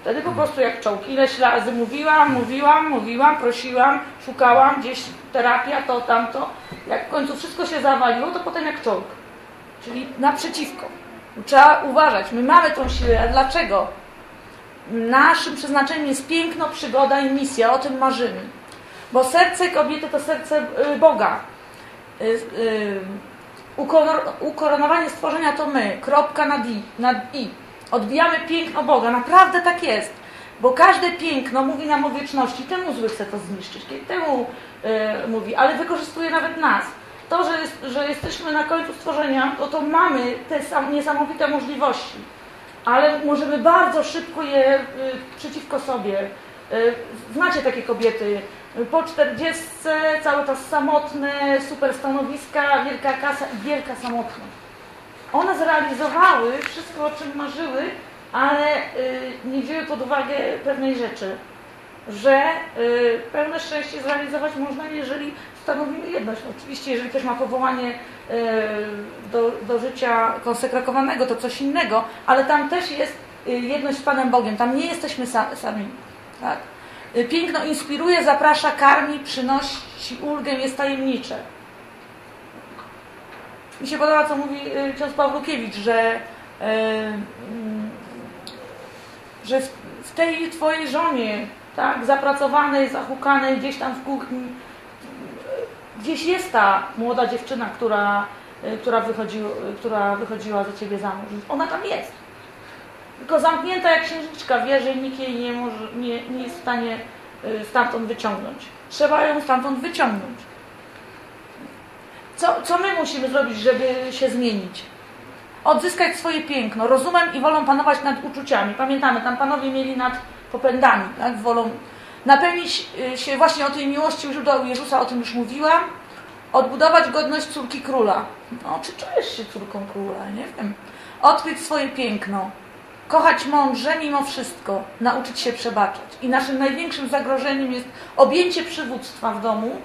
Wtedy po prostu jak czołg. Ileś razy mówiłam, mówiłam, mówiłam, prosiłam, szukałam gdzieś terapia, to, tamto. Jak w końcu wszystko się zawaliło, to potem jak czołg. czyli naprzeciwko. Trzeba uważać, my mamy tą siłę, a dlaczego? Naszym przeznaczeniem jest piękno, przygoda i misja, o tym marzymy. Bo serce kobiety to serce y, Boga. Y, y, ukoronowanie stworzenia to my, kropka nad i, nad i. Odbijamy piękno Boga, naprawdę tak jest. Bo każde piękno mówi nam o wieczności, temu zły chce to zniszczyć, temu mówi, ale wykorzystuje nawet nas. To, że, jest, że jesteśmy na końcu stworzenia, to, to mamy te sam, niesamowite możliwości ale możemy bardzo szybko je y, przeciwko sobie. Znacie takie kobiety, po czterdziestce cały czas samotne, super stanowiska, wielka kasa i wielka samotność. One zrealizowały wszystko, o czym marzyły, ale y, nie wzięły pod uwagę pewnej rzeczy, że pełne szczęście zrealizować można, jeżeli stanowimy jedność. Oczywiście, jeżeli ktoś ma powołanie do, do życia konsekrakowanego, to coś innego, ale tam też jest jedność z Panem Bogiem. Tam nie jesteśmy sami. Tak? Piękno inspiruje, zaprasza, karmi, przynosi ulgę, jest tajemnicze. Mi się podoba, co mówi ksiądz Pawlukiewicz, że, że w tej Twojej żonie, tak, zapracowanej, zahukanej gdzieś tam w kuchni, gdzieś jest ta młoda dziewczyna, która, y, która, wychodzi, która wychodziła za ciebie za mąż. Ona tam jest. Tylko zamknięta jak księżniczka wie, że nikt jej nie, może, nie, nie jest w stanie y, stamtąd wyciągnąć. Trzeba ją stamtąd wyciągnąć. Co, co my musimy zrobić, żeby się zmienić? Odzyskać swoje piękno, rozumem i wolą panować nad uczuciami. Pamiętamy, tam panowie mieli nad popędami, tak? wolą napełnić y, się właśnie o tej miłości u Jezusa, o tym już mówiłam, odbudować godność córki króla. No, czy czujesz się córką króla? Nie wiem. Odkryć swoje piękno, kochać mądrze mimo wszystko, nauczyć się przebaczać. I naszym największym zagrożeniem jest objęcie przywództwa w domu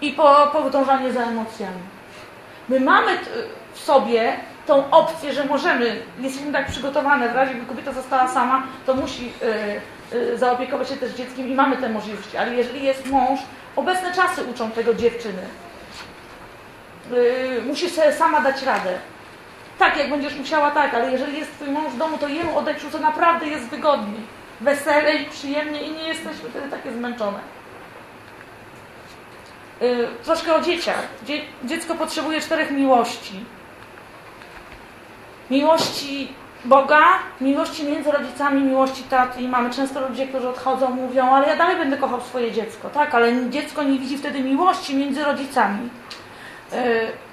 i podążanie za emocjami. My mamy w sobie tą opcję, że możemy, jesteśmy tak przygotowane, w razie gdy kobieta została sama, to musi y, Y, zaopiekować się też dzieckiem i mamy te możliwości, ale jeżeli jest mąż, obecne czasy uczą tego dziewczyny. Yy, musisz sobie sama dać radę. Tak, jak będziesz musiała, tak, ale jeżeli jest twój mąż w domu, to jemu oddać to naprawdę jest wygodniej, weselej, przyjemnie i nie jesteśmy wtedy takie zmęczone. Yy, troszkę o dzieciach. Dzie dziecko potrzebuje czterech miłości. Miłości Boga, miłości między rodzicami, miłości taty i mamy. Często ludzie, którzy odchodzą, mówią, ale ja dalej będę kochał swoje dziecko. Tak, ale dziecko nie widzi wtedy miłości między rodzicami. Y,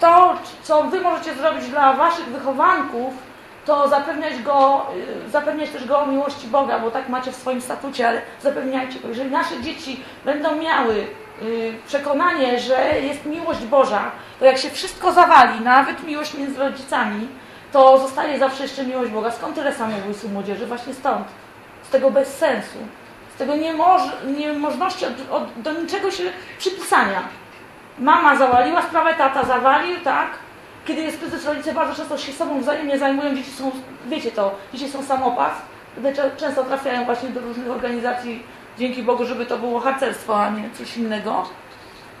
to, co wy możecie zrobić dla waszych wychowanków, to zapewniać, go, y, zapewniać też go o miłości Boga, bo tak macie w swoim statucie, ale zapewniajcie go. Jeżeli nasze dzieci będą miały Y, przekonanie, że jest miłość Boża, to jak się wszystko zawali, nawet miłość między rodzicami, to zostaje zawsze jeszcze miłość Boga. Skąd tyle samobójstw młodzieży? Właśnie stąd. Z tego bezsensu. Z tego niemoż niemożności od, od, do niczego się przypisania. Mama zawaliła sprawę, tata zawalił, tak? Kiedy jest kryzys, rodzice bardzo często się sobą wzajemnie zajmują, dzieci są, wiecie to, dzieci są samopas, często trafiają właśnie do różnych organizacji Dzięki Bogu, żeby to było harcerstwo, a nie coś innego.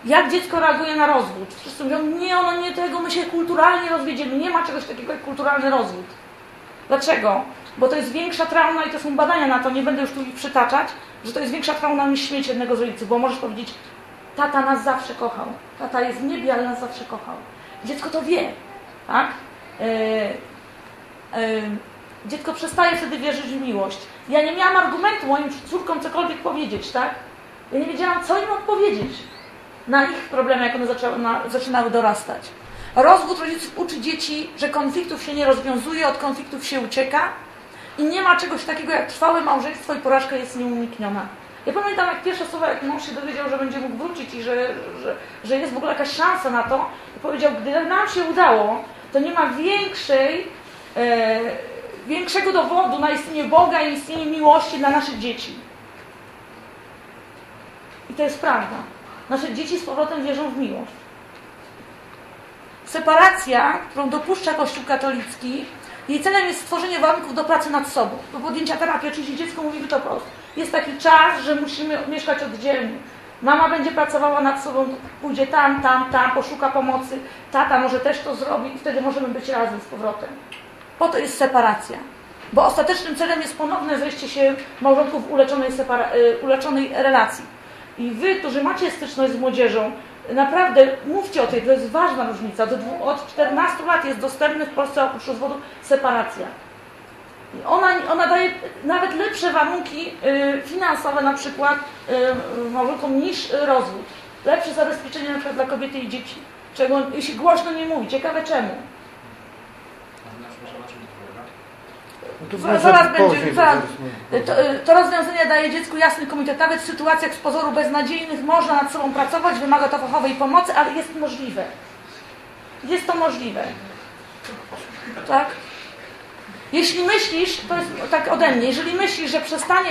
Jak dziecko reaguje na rozwód? Wszyscy mówią, nie, ono nie tego, my się kulturalnie rozwiedziemy. Nie ma czegoś takiego jak kulturalny rozwód. Dlaczego? Bo to jest większa trauma i to są badania na to, nie będę już tu ich przytaczać, że to jest większa trauma niż śmierć jednego z rodziców, bo możesz powiedzieć, tata nas zawsze kochał. Tata jest w niebie, ale nas zawsze kochał. Dziecko to wie, tak? Yy, yy, Dziecko przestaje wtedy wierzyć w miłość. Ja nie miałam argumentu moim córkom cokolwiek powiedzieć, tak? Ja nie wiedziałam, co im odpowiedzieć na ich problemy, jak one zaczęły, na, zaczynały dorastać. Rozwód rodziców uczy dzieci, że konfliktów się nie rozwiązuje, od konfliktów się ucieka i nie ma czegoś takiego jak trwałe małżeństwo i porażka jest nieunikniona. Ja pamiętam, jak pierwsze słowa, jak mąż się dowiedział, że będzie mógł wrócić i że, że, że jest w ogóle jakaś szansa na to, powiedział, gdy nam się udało, to nie ma większej e, większego dowodu na istnienie Boga i istnienie miłości dla naszych dzieci. I to jest prawda. Nasze dzieci z powrotem wierzą w miłość. Separacja, którą dopuszcza Kościół katolicki, jej celem jest stworzenie warunków do pracy nad sobą, do podjęcia terapii. Oczywiście dziecko mówi to prosto. Jest taki czas, że musimy mieszkać oddzielnie. Mama będzie pracowała nad sobą, pójdzie tam, tam, tam, poszuka pomocy, tata może też to zrobi i wtedy możemy być razem z powrotem. Po to jest separacja. Bo ostatecznym celem jest ponowne wejście się małżonków uleczonej, y, uleczonej relacji. I wy, którzy macie styczność z młodzieżą, naprawdę mówcie o tej, to jest ważna różnica. Od 14 lat jest dostępny w Polsce oprócz rozwodu separacja. Ona, ona daje nawet lepsze warunki y, finansowe na przykład y, małżonkom niż y, rozwód. Lepsze zabezpieczenie na przykład dla kobiety i dzieci. Czego się głośno nie mówi. Ciekawe czemu. No to Za- może zaraz będzie, zaraz. zaraz- To, y, to rozwiązanie daje dziecku jasny komitet. Nawet w sytuacjach z pozoru beznadziejnych można nad sobą pracować, wymaga to fachowej pomocy, ale jest możliwe. Jest to możliwe. Tak? Jeśli myślisz, to jest tak ode mnie, jeżeli myślisz, że przestanie,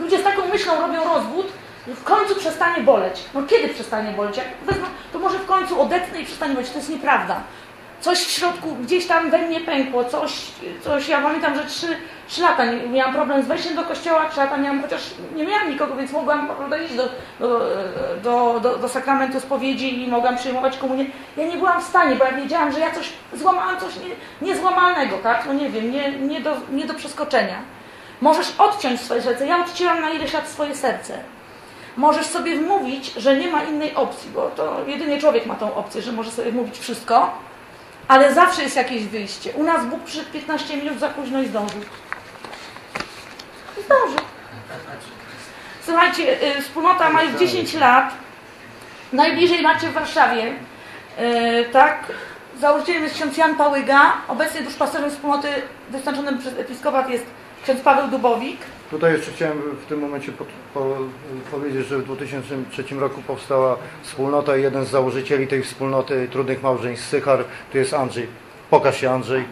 ludzie z taką myślą robią rozwód, w końcu przestanie boleć. No kiedy przestanie boleć? Jak wezmę, to może w końcu odetnę i przestanie boleć. To jest nieprawda. Coś w środku, gdzieś tam we mnie pękło, coś, coś ja pamiętam, że trzy, trzy lata nie, miałam problem z wejściem do kościoła, trzy lata miałam, chociaż nie miałam nikogo, więc mogłam podejść do, do, do, do, do sakramentu spowiedzi i mogłam przyjmować komunię. Ja nie byłam w stanie, bo ja wiedziałam, że ja coś złamałam, coś nie, niezłamalnego, tak? No nie wiem, nie, nie, do, nie do przeskoczenia. Możesz odciąć swoje serce. Ja odcięłam na ileś lat swoje serce. Możesz sobie wmówić, że nie ma innej opcji, bo to jedynie człowiek ma tą opcję, że może sobie wmówić wszystko, ale zawsze jest jakieś wyjście. U nas Bóg przyszedł 15 minut za późno i zdążył. Zdążył. Słuchajcie, y, wspólnota ma już 10 lat. Najbliżej macie w Warszawie. Y, Tak, założycielem jest ksiądz Jan Pałyga. Obecnie duszpasterzem wspólnoty wyznaczonym przez episkopat jest ksiądz Paweł Dubowik. Tutaj jeszcze chciałem w tym momencie po, po, powiedzieć, że w 2003 roku powstała wspólnota i jeden z założycieli tej wspólnoty trudnych małżeństw Sychar, to jest Andrzej. Pokaż się Andrzej,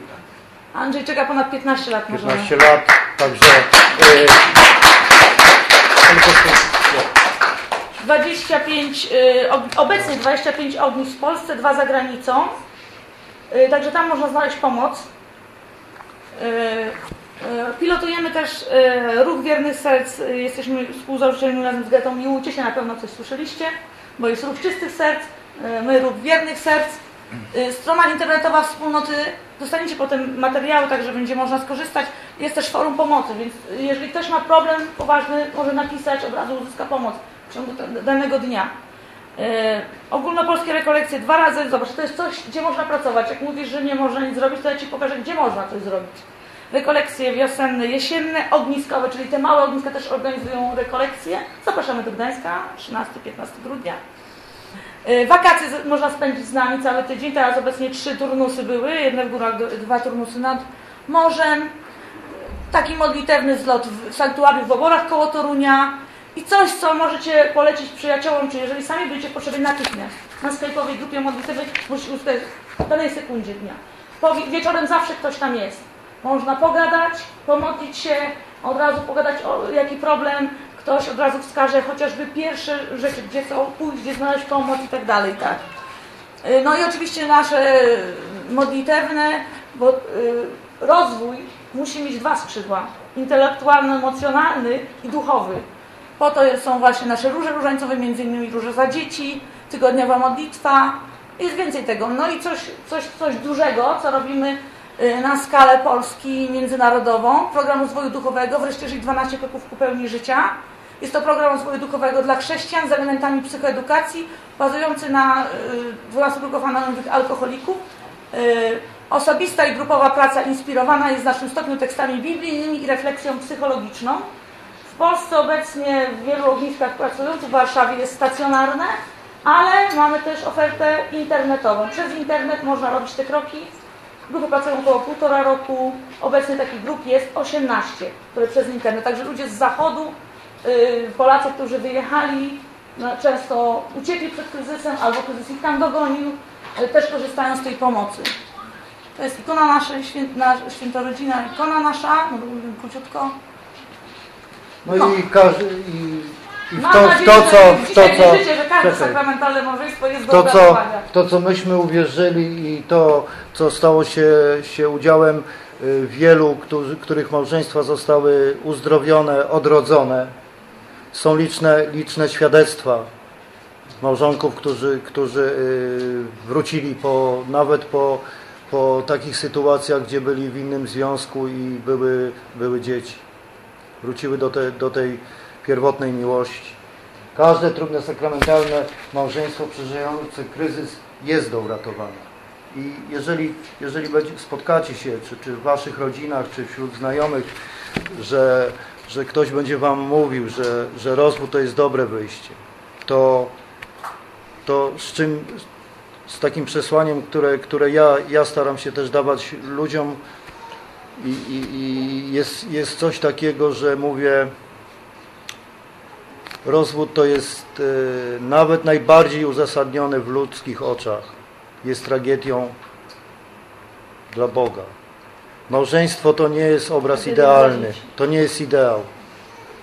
Andrzej czeka ponad 15 lat na żonę. 15 lat, także... Yy, ale to, to, 25, y, ob- obecnie 25 ognisk w Polsce, dwa za granicą. Y, Także tam można znaleźć pomoc. Y, y, Pilotujemy też ruch Wiernych Serc. Jesteśmy współzałożycielami razem z Getą Miłucisie, na pewno coś słyszeliście, bo jest ruch Czystych Serc, my ruch Wiernych Serc. Y, Strona internetowa wspólnoty, dostaniecie potem materiały, także będzie można skorzystać. Jest też forum pomocy, więc jeżeli ktoś ma problem poważny, może napisać, od razu uzyska pomoc w ciągu danego dnia. E, ogólnopolskie rekolekcje dwa razy, zobacz, to jest coś, gdzie można pracować. Jak mówisz, że nie można nic zrobić, to ja Ci pokażę, gdzie można coś zrobić. Rekolekcje wiosenne, jesienne, ogniskowe, czyli te małe ogniska też organizują rekolekcje. Zapraszamy do Gdańska, 13-15 grudnia. E, Wakacje można spędzić z nami cały tydzień. Teraz obecnie trzy turnusy były, jedne w górach, dwa turnusy nad morzem. Taki modlitewny zlot w sanktuarium w Oborach koło Torunia. I coś, co możecie polecić przyjaciołom, czy jeżeli sami będziecie potrzebni natychmiast. Na sklepowej grupie modlitewnej musicie uzyskać w danej sekundzie dnia. Po, wieczorem zawsze ktoś tam jest. Można pogadać, pomodlić się, od razu pogadać o jaki problem, ktoś od razu wskaże chociażby pierwsze rzeczy, gdzie co pójść, gdzie znaleźć pomoc i tak dalej, tak. Y, No i oczywiście nasze modlitewne, bo y, rozwój musi mieć dwa skrzydła. Intelektualno-emocjonalny i duchowy. Po to są właśnie nasze róże różańcowe, między innymi róże za dzieci, tygodniowa modlitwa. Jest więcej tego. No i coś, coś, coś dużego, co robimy y, na skalę Polski międzynarodową. Program rozwoju duchowego, wreszcie żyć 12 kroków ku pełni życia. Jest to program rozwoju duchowego dla chrześcijan z elementami psychoedukacji, bazujący na y, 12 grup anonimowych alkoholików. Y, Osobista i grupowa praca inspirowana jest w znacznym stopniu tekstami biblijnymi i refleksją psychologiczną. W Polsce obecnie w wielu ogniskach pracujących, w Warszawie jest stacjonarne, ale mamy też ofertę internetową. Przez internet można robić te kroki. Grupy pracują około półtora roku. Obecnie takich grup jest 18, które przez internet. Także ludzie z zachodu, Polacy, którzy wyjechali, no, często uciekli przed kryzysem albo kryzys ich tam dogonił, yy, też korzystają z tej pomocy. To jest ikona naszej, świę, na, świętorodzina, ikona nasza, no, króciutko. no, No. i każdy... I, i w to, w nadzieję, to, że co... W to, co wierzycie, że każde sakramentalne małżeństwo jest to, godne co, w to, co myśmy uwierzyli i to, co stało się, się udziałem y, wielu, którzy, których małżeństwa zostały uzdrowione, odrodzone, są liczne, liczne świadectwa małżonków, którzy, którzy y, wrócili po, nawet po, po takich sytuacjach, gdzie byli w innym związku i były, były dzieci. Wróciły do, te, do tej pierwotnej miłości. Każde trudne sakramentalne małżeństwo przeżywające kryzys jest do uratowania. I jeżeli, jeżeli spotkacie się, czy, czy w waszych rodzinach, czy wśród znajomych, że, że ktoś będzie wam mówił, że, że rozwód to jest dobre wyjście, to, to z czym, z takim przesłaniem, które, które ja, ja staram się też dawać ludziom i, i, i jest, jest coś takiego, że mówię, rozwód to jest e, nawet najbardziej uzasadniony w ludzkich oczach, jest tragedią dla Boga. Małżeństwo to nie jest obraz idealny, to nie jest ideał.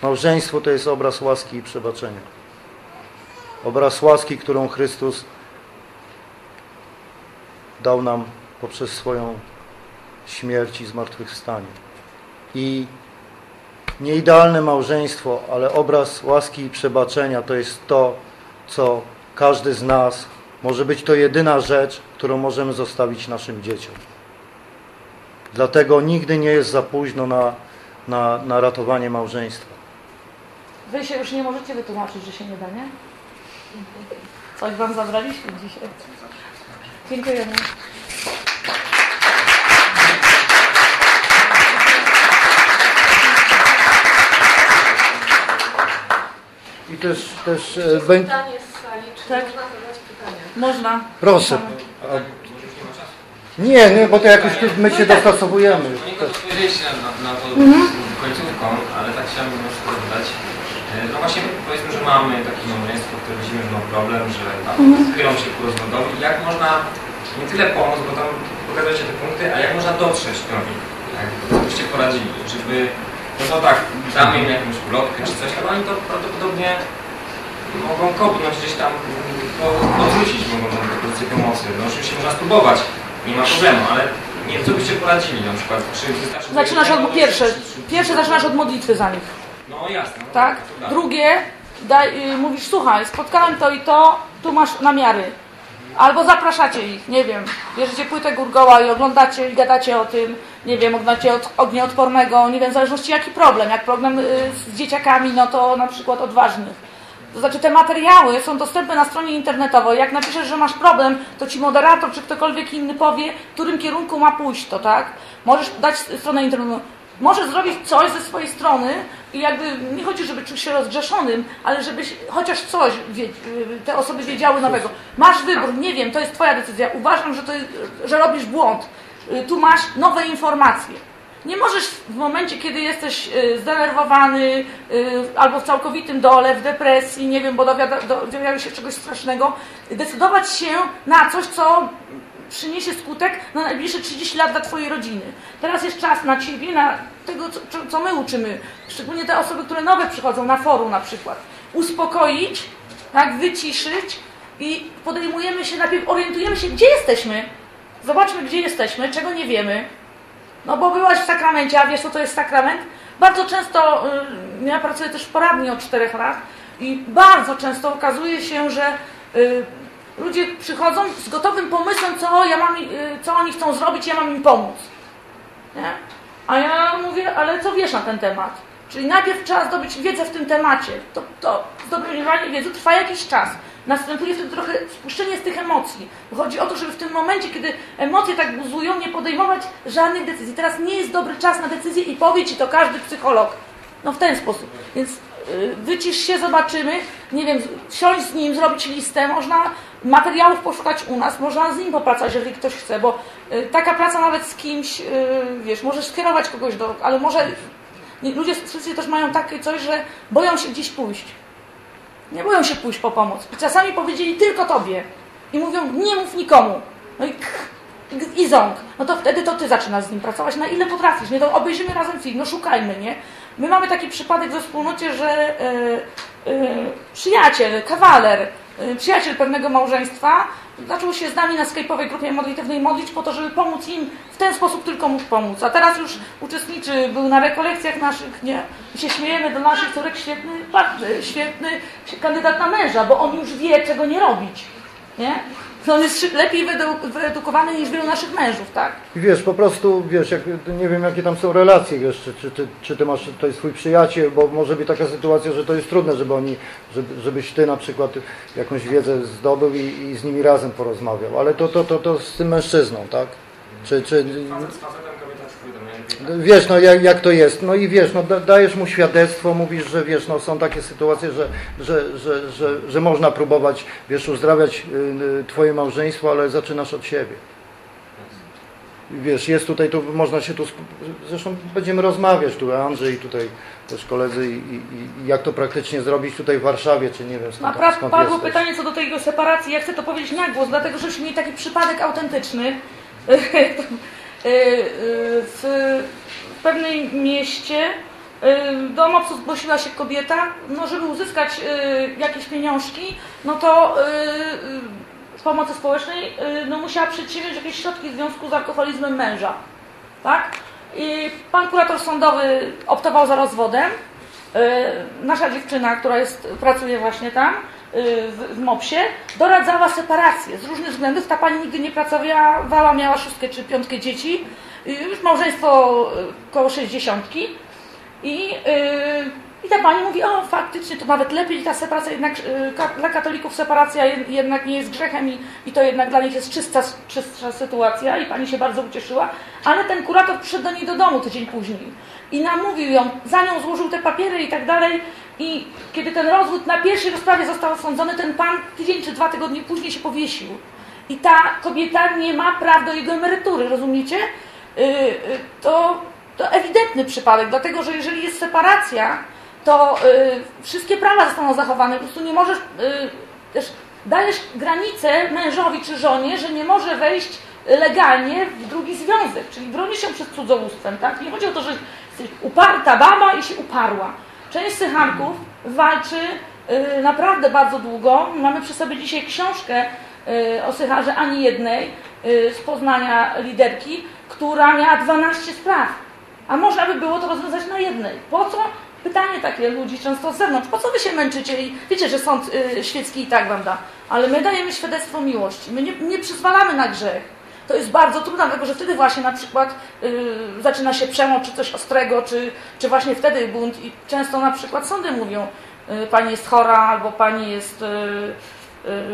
Małżeństwo to jest obraz łaski i przebaczenia. Obraz łaski, którą Chrystus dał nam poprzez swoją śmierć i zmartwychwstanie. I nieidealne małżeństwo, ale obraz łaski i przebaczenia to jest to, co każdy z nas może być to jedyna rzecz, którą możemy zostawić naszym dzieciom. Dlatego nigdy nie jest za późno na, na, na ratowanie małżeństwa. Wy się już nie możecie wytłumaczyć, że się nie da, nie? Coś wam zabraliśmy dzisiaj. Dziękujemy. I też, też e, bę- Pytanie z sali, czy Tak. można zadać pytania? Można. proszę. Nie, nie, bo to jakoś tu my się dostosowujemy. Poniekąd odpowiedzieliście na, na, to końcówką, ale tak chciałbym jeszcze dodać. E, No właśnie powiedzmy, że mamy takie małżeństwo, które widzimy, że ma problem, że tam chylą się ku rozwodowi. Jak można nie tyle pomóc, bo tam pokazujecie te punkty, a jak można dotrzeć do nich? Jak byście poradzili, żeby no to tak, damy im jakąś ulotkę czy coś, ale oni to prawdopodobnie mogą kopnąć gdzieś tam, odwrócić mogą tę pozycję pomocy. No oczywiście można spróbować, nie ma problemu, ale nie wiem, co byście poradzili na przykład, czy wystarczy... Zaczynasz od pierwsze. Pierwsze zaczynasz od modlitwy za nich. No jasne. No, Tak? da. Drugie, daj, y, mówisz, słuchaj, spotkałem to i to, tu masz namiary. Albo zapraszacie ich, nie wiem, bierzecie płytę Gurgoła i oglądacie i gadacie o tym, nie wiem, oglądacie od ognioodpornego, nie wiem, w zależności jaki problem. Jak problem y, z dzieciakami, no to na przykład odważnych. To znaczy te materiały są dostępne na stronie internetowej. Jak napiszesz, że masz problem, to ci moderator czy ktokolwiek inny powie, w którym kierunku ma pójść to, tak? Możesz dać stronę internetową. Możesz zrobić coś ze swojej strony i jakby nie chodzi, żeby czuć się rozgrzeszonym, ale żebyś chociaż coś wie, te osoby wiedziały nowego. Masz wybór, nie wiem, to jest twoja decyzja. Uważam, że, to jest, że robisz błąd. Y, Tu masz nowe informacje. Nie możesz w momencie, kiedy jesteś y, zdenerwowany y, albo w całkowitym dole, w depresji, nie wiem, bo dowiadujesz się czegoś strasznego, decydować się na coś, co przyniesie skutek na najbliższe 30 lat dla Twojej rodziny. Teraz jest czas na Ciebie, na tego, co- co my uczymy, szczególnie te osoby, które nowe przychodzą na forum na przykład. Uspokoić, tak, wyciszyć i podejmujemy się, najpierw orientujemy się, gdzie jesteśmy. Zobaczmy, gdzie jesteśmy, czego nie wiemy, no bo byłaś w sakramencie, a wiesz co to jest sakrament? Bardzo często, y, ja pracuję też w poradni od czterech lat i bardzo często okazuje się, że y, ludzie przychodzą z gotowym pomysłem, co, ja mam, y, co oni chcą zrobić, ja mam im pomóc. Nie? A ja mówię, ale co wiesz na ten temat? Czyli najpierw trzeba zdobyć wiedzę w tym temacie. To, to zdobywanie wiedzy trwa jakiś czas. Następuje wtedy trochę spuszczenie z tych emocji. Chodzi o to, żeby w tym momencie, kiedy emocje tak buzują, nie podejmować żadnych decyzji. Teraz nie jest dobry czas na decyzję i powie ci to każdy psycholog. No w ten sposób. Więc y, wycisz się, zobaczymy. Nie wiem, siąść z nim, zrobić listę. Można materiałów poszukać u nas, można z nim popracować, jeżeli ktoś chce, bo y, taka praca nawet z kimś, y, wiesz, możesz skierować kogoś do, ale może ludzie wszyscy też mają takie coś, że boją się gdzieś pójść. Nie boją się pójść po pomoc. Czasami powiedzieli tylko tobie. I mówią, nie mów nikomu. No i i, i ząg. No to wtedy to ty zaczynasz z nim pracować. Na ile potrafisz? Nie, to obejrzymy razem film, no szukajmy, nie? My mamy taki przypadek we wspólnocie, że e, e, przyjaciel, kawaler, y, przyjaciel pewnego małżeństwa zaczął się z nami na skajpowej grupie modlitewnej modlić po to, żeby pomóc im w ten sposób tylko mógł pomóc. A teraz już uczestniczy, był na rekolekcjach naszych, nie? Się śmiejemy do naszych córek, świetny, świetny kandydat na męża, bo on już wie, czego nie robić. Nie? No on jest lepiej wyedu- wyedukowany niż wielu naszych mężów, tak? I wiesz, po prostu, wiesz, jak, nie wiem jakie tam są relacje jeszcze, czy ty, czy ty masz, to jest twój przyjaciel, bo może być taka sytuacja, że to jest trudne, żeby oni, żeby, żebyś ty na przykład jakąś wiedzę zdobył i, i z nimi razem porozmawiał, ale to, to, to, to z tym mężczyzną, tak? Czy, czy, Facet z facetem, kobieta z kobietą, najlepiej tak. Wiesz, no jak, jak to jest, no i wiesz, no da, dajesz mu świadectwo, mówisz, że wiesz, no są takie sytuacje, że, że, że, że, że można próbować, wiesz, uzdrawiać y, y, twoje małżeństwo, ale zaczynasz od siebie. Wiesz, jest tutaj, tu można się tu, zresztą będziemy rozmawiać tu, Andrzej, tutaj też koledzy i, i, i jak to praktycznie zrobić tutaj w Warszawie, czy nie wiem skąd, Naprawdę skąd padło jesteś. pytanie co do tej separacji. Ja chcę to powiedzieć na głos, dlatego żeśmy mieli taki przypadek autentyczny. W pewnym mieście do MOPS-u zgłosiła się kobieta, no żeby uzyskać y, jakieś pieniążki, no to y, y, z pomocy społecznej y, no musiała przedsięwziąć jakieś środki w związku z alkoholizmem męża. Tak? I pan kurator sądowy optował za rozwodem. Y, Nasza dziewczyna, która jest, pracuje właśnie tam y, w, w MOPS-ie, doradzała separację. Z różnych względów ta pani nigdy nie pracowała, miała szóstkę czy piątkę dzieci. Y, Już małżeństwo y, koło sześćdziesiątki. I, I ta pani mówi, o faktycznie to nawet lepiej ta separacja, jednak ka, dla katolików separacja jed, jednak nie jest grzechem i, i to jednak dla nich jest czysta, czystsza sytuacja i pani się bardzo ucieszyła, ale ten kurator przyszedł do niej do domu tydzień później i namówił ją, za nią złożył te papiery i tak dalej i kiedy ten rozwód na pierwszej rozprawie został osądzony, ten pan tydzień czy dwa tygodnie później się powiesił. I ta kobieta nie ma praw do jego emerytury, rozumiecie? Yy, to to ewidentny przypadek, dlatego że jeżeli jest separacja, to y, wszystkie prawa zostaną zachowane. Po prostu nie możesz, y, też dajesz granicę mężowi czy żonie, że nie może wejść legalnie w drugi związek, czyli broni się przed cudzołóstwem. Tak? Nie chodzi o to, że jesteś uparta baba i się uparła. Część sychanków walczy y, naprawdę bardzo długo. Mamy przy sobie dzisiaj książkę y, o sycharze ani jednej y, z Poznania liderki, która miała 12 spraw. A można by było to rozwiązać na jednej. Po co? Pytanie takie ludzi często z zewnątrz. Po co wy się męczycie? I wiecie, że sąd y, świecki i tak wam da. Ale my dajemy świadectwo miłości. My nie, nie przyzwalamy na grzech. To jest bardzo trudne, dlatego że wtedy właśnie na przykład y, zaczyna się przemoc, czy coś ostrego, czy, czy właśnie wtedy bunt. I często na przykład sądy mówią, y, pani jest chora, albo pani jest y,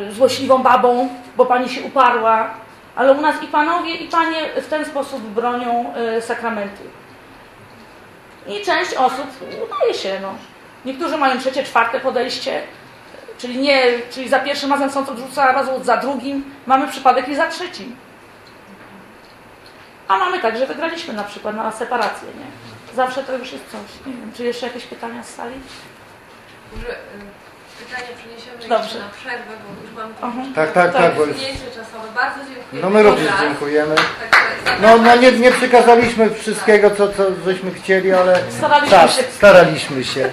y, złośliwą babą, bo pani się uparła. Ale u nas i panowie, i panie w ten sposób bronią y, sakramentu. I część osób udaje się, no. Niektórzy mają trzecie, czwarte podejście, czyli nie, czyli za pierwszym razem sąd odrzuca rozwód, za drugim mamy przypadek i za trzecim. A mamy tak, że wygraliśmy na przykład na separację, nie? Zawsze to już jest coś. Nie wiem, czy jeszcze jakieś pytania z sali? Może pytania przeniesiemy Dobrze. jeszcze na przerwę, bo już mamy Aha. Tak, tak, tak, bo zdjęcie czasowe. Bardzo dziękuję. no my również dziękujemy. No, no nie, nie przekazaliśmy wszystkiego, co, co żeśmy chcieli, ale Staraliśmy tak, się. staraliśmy się.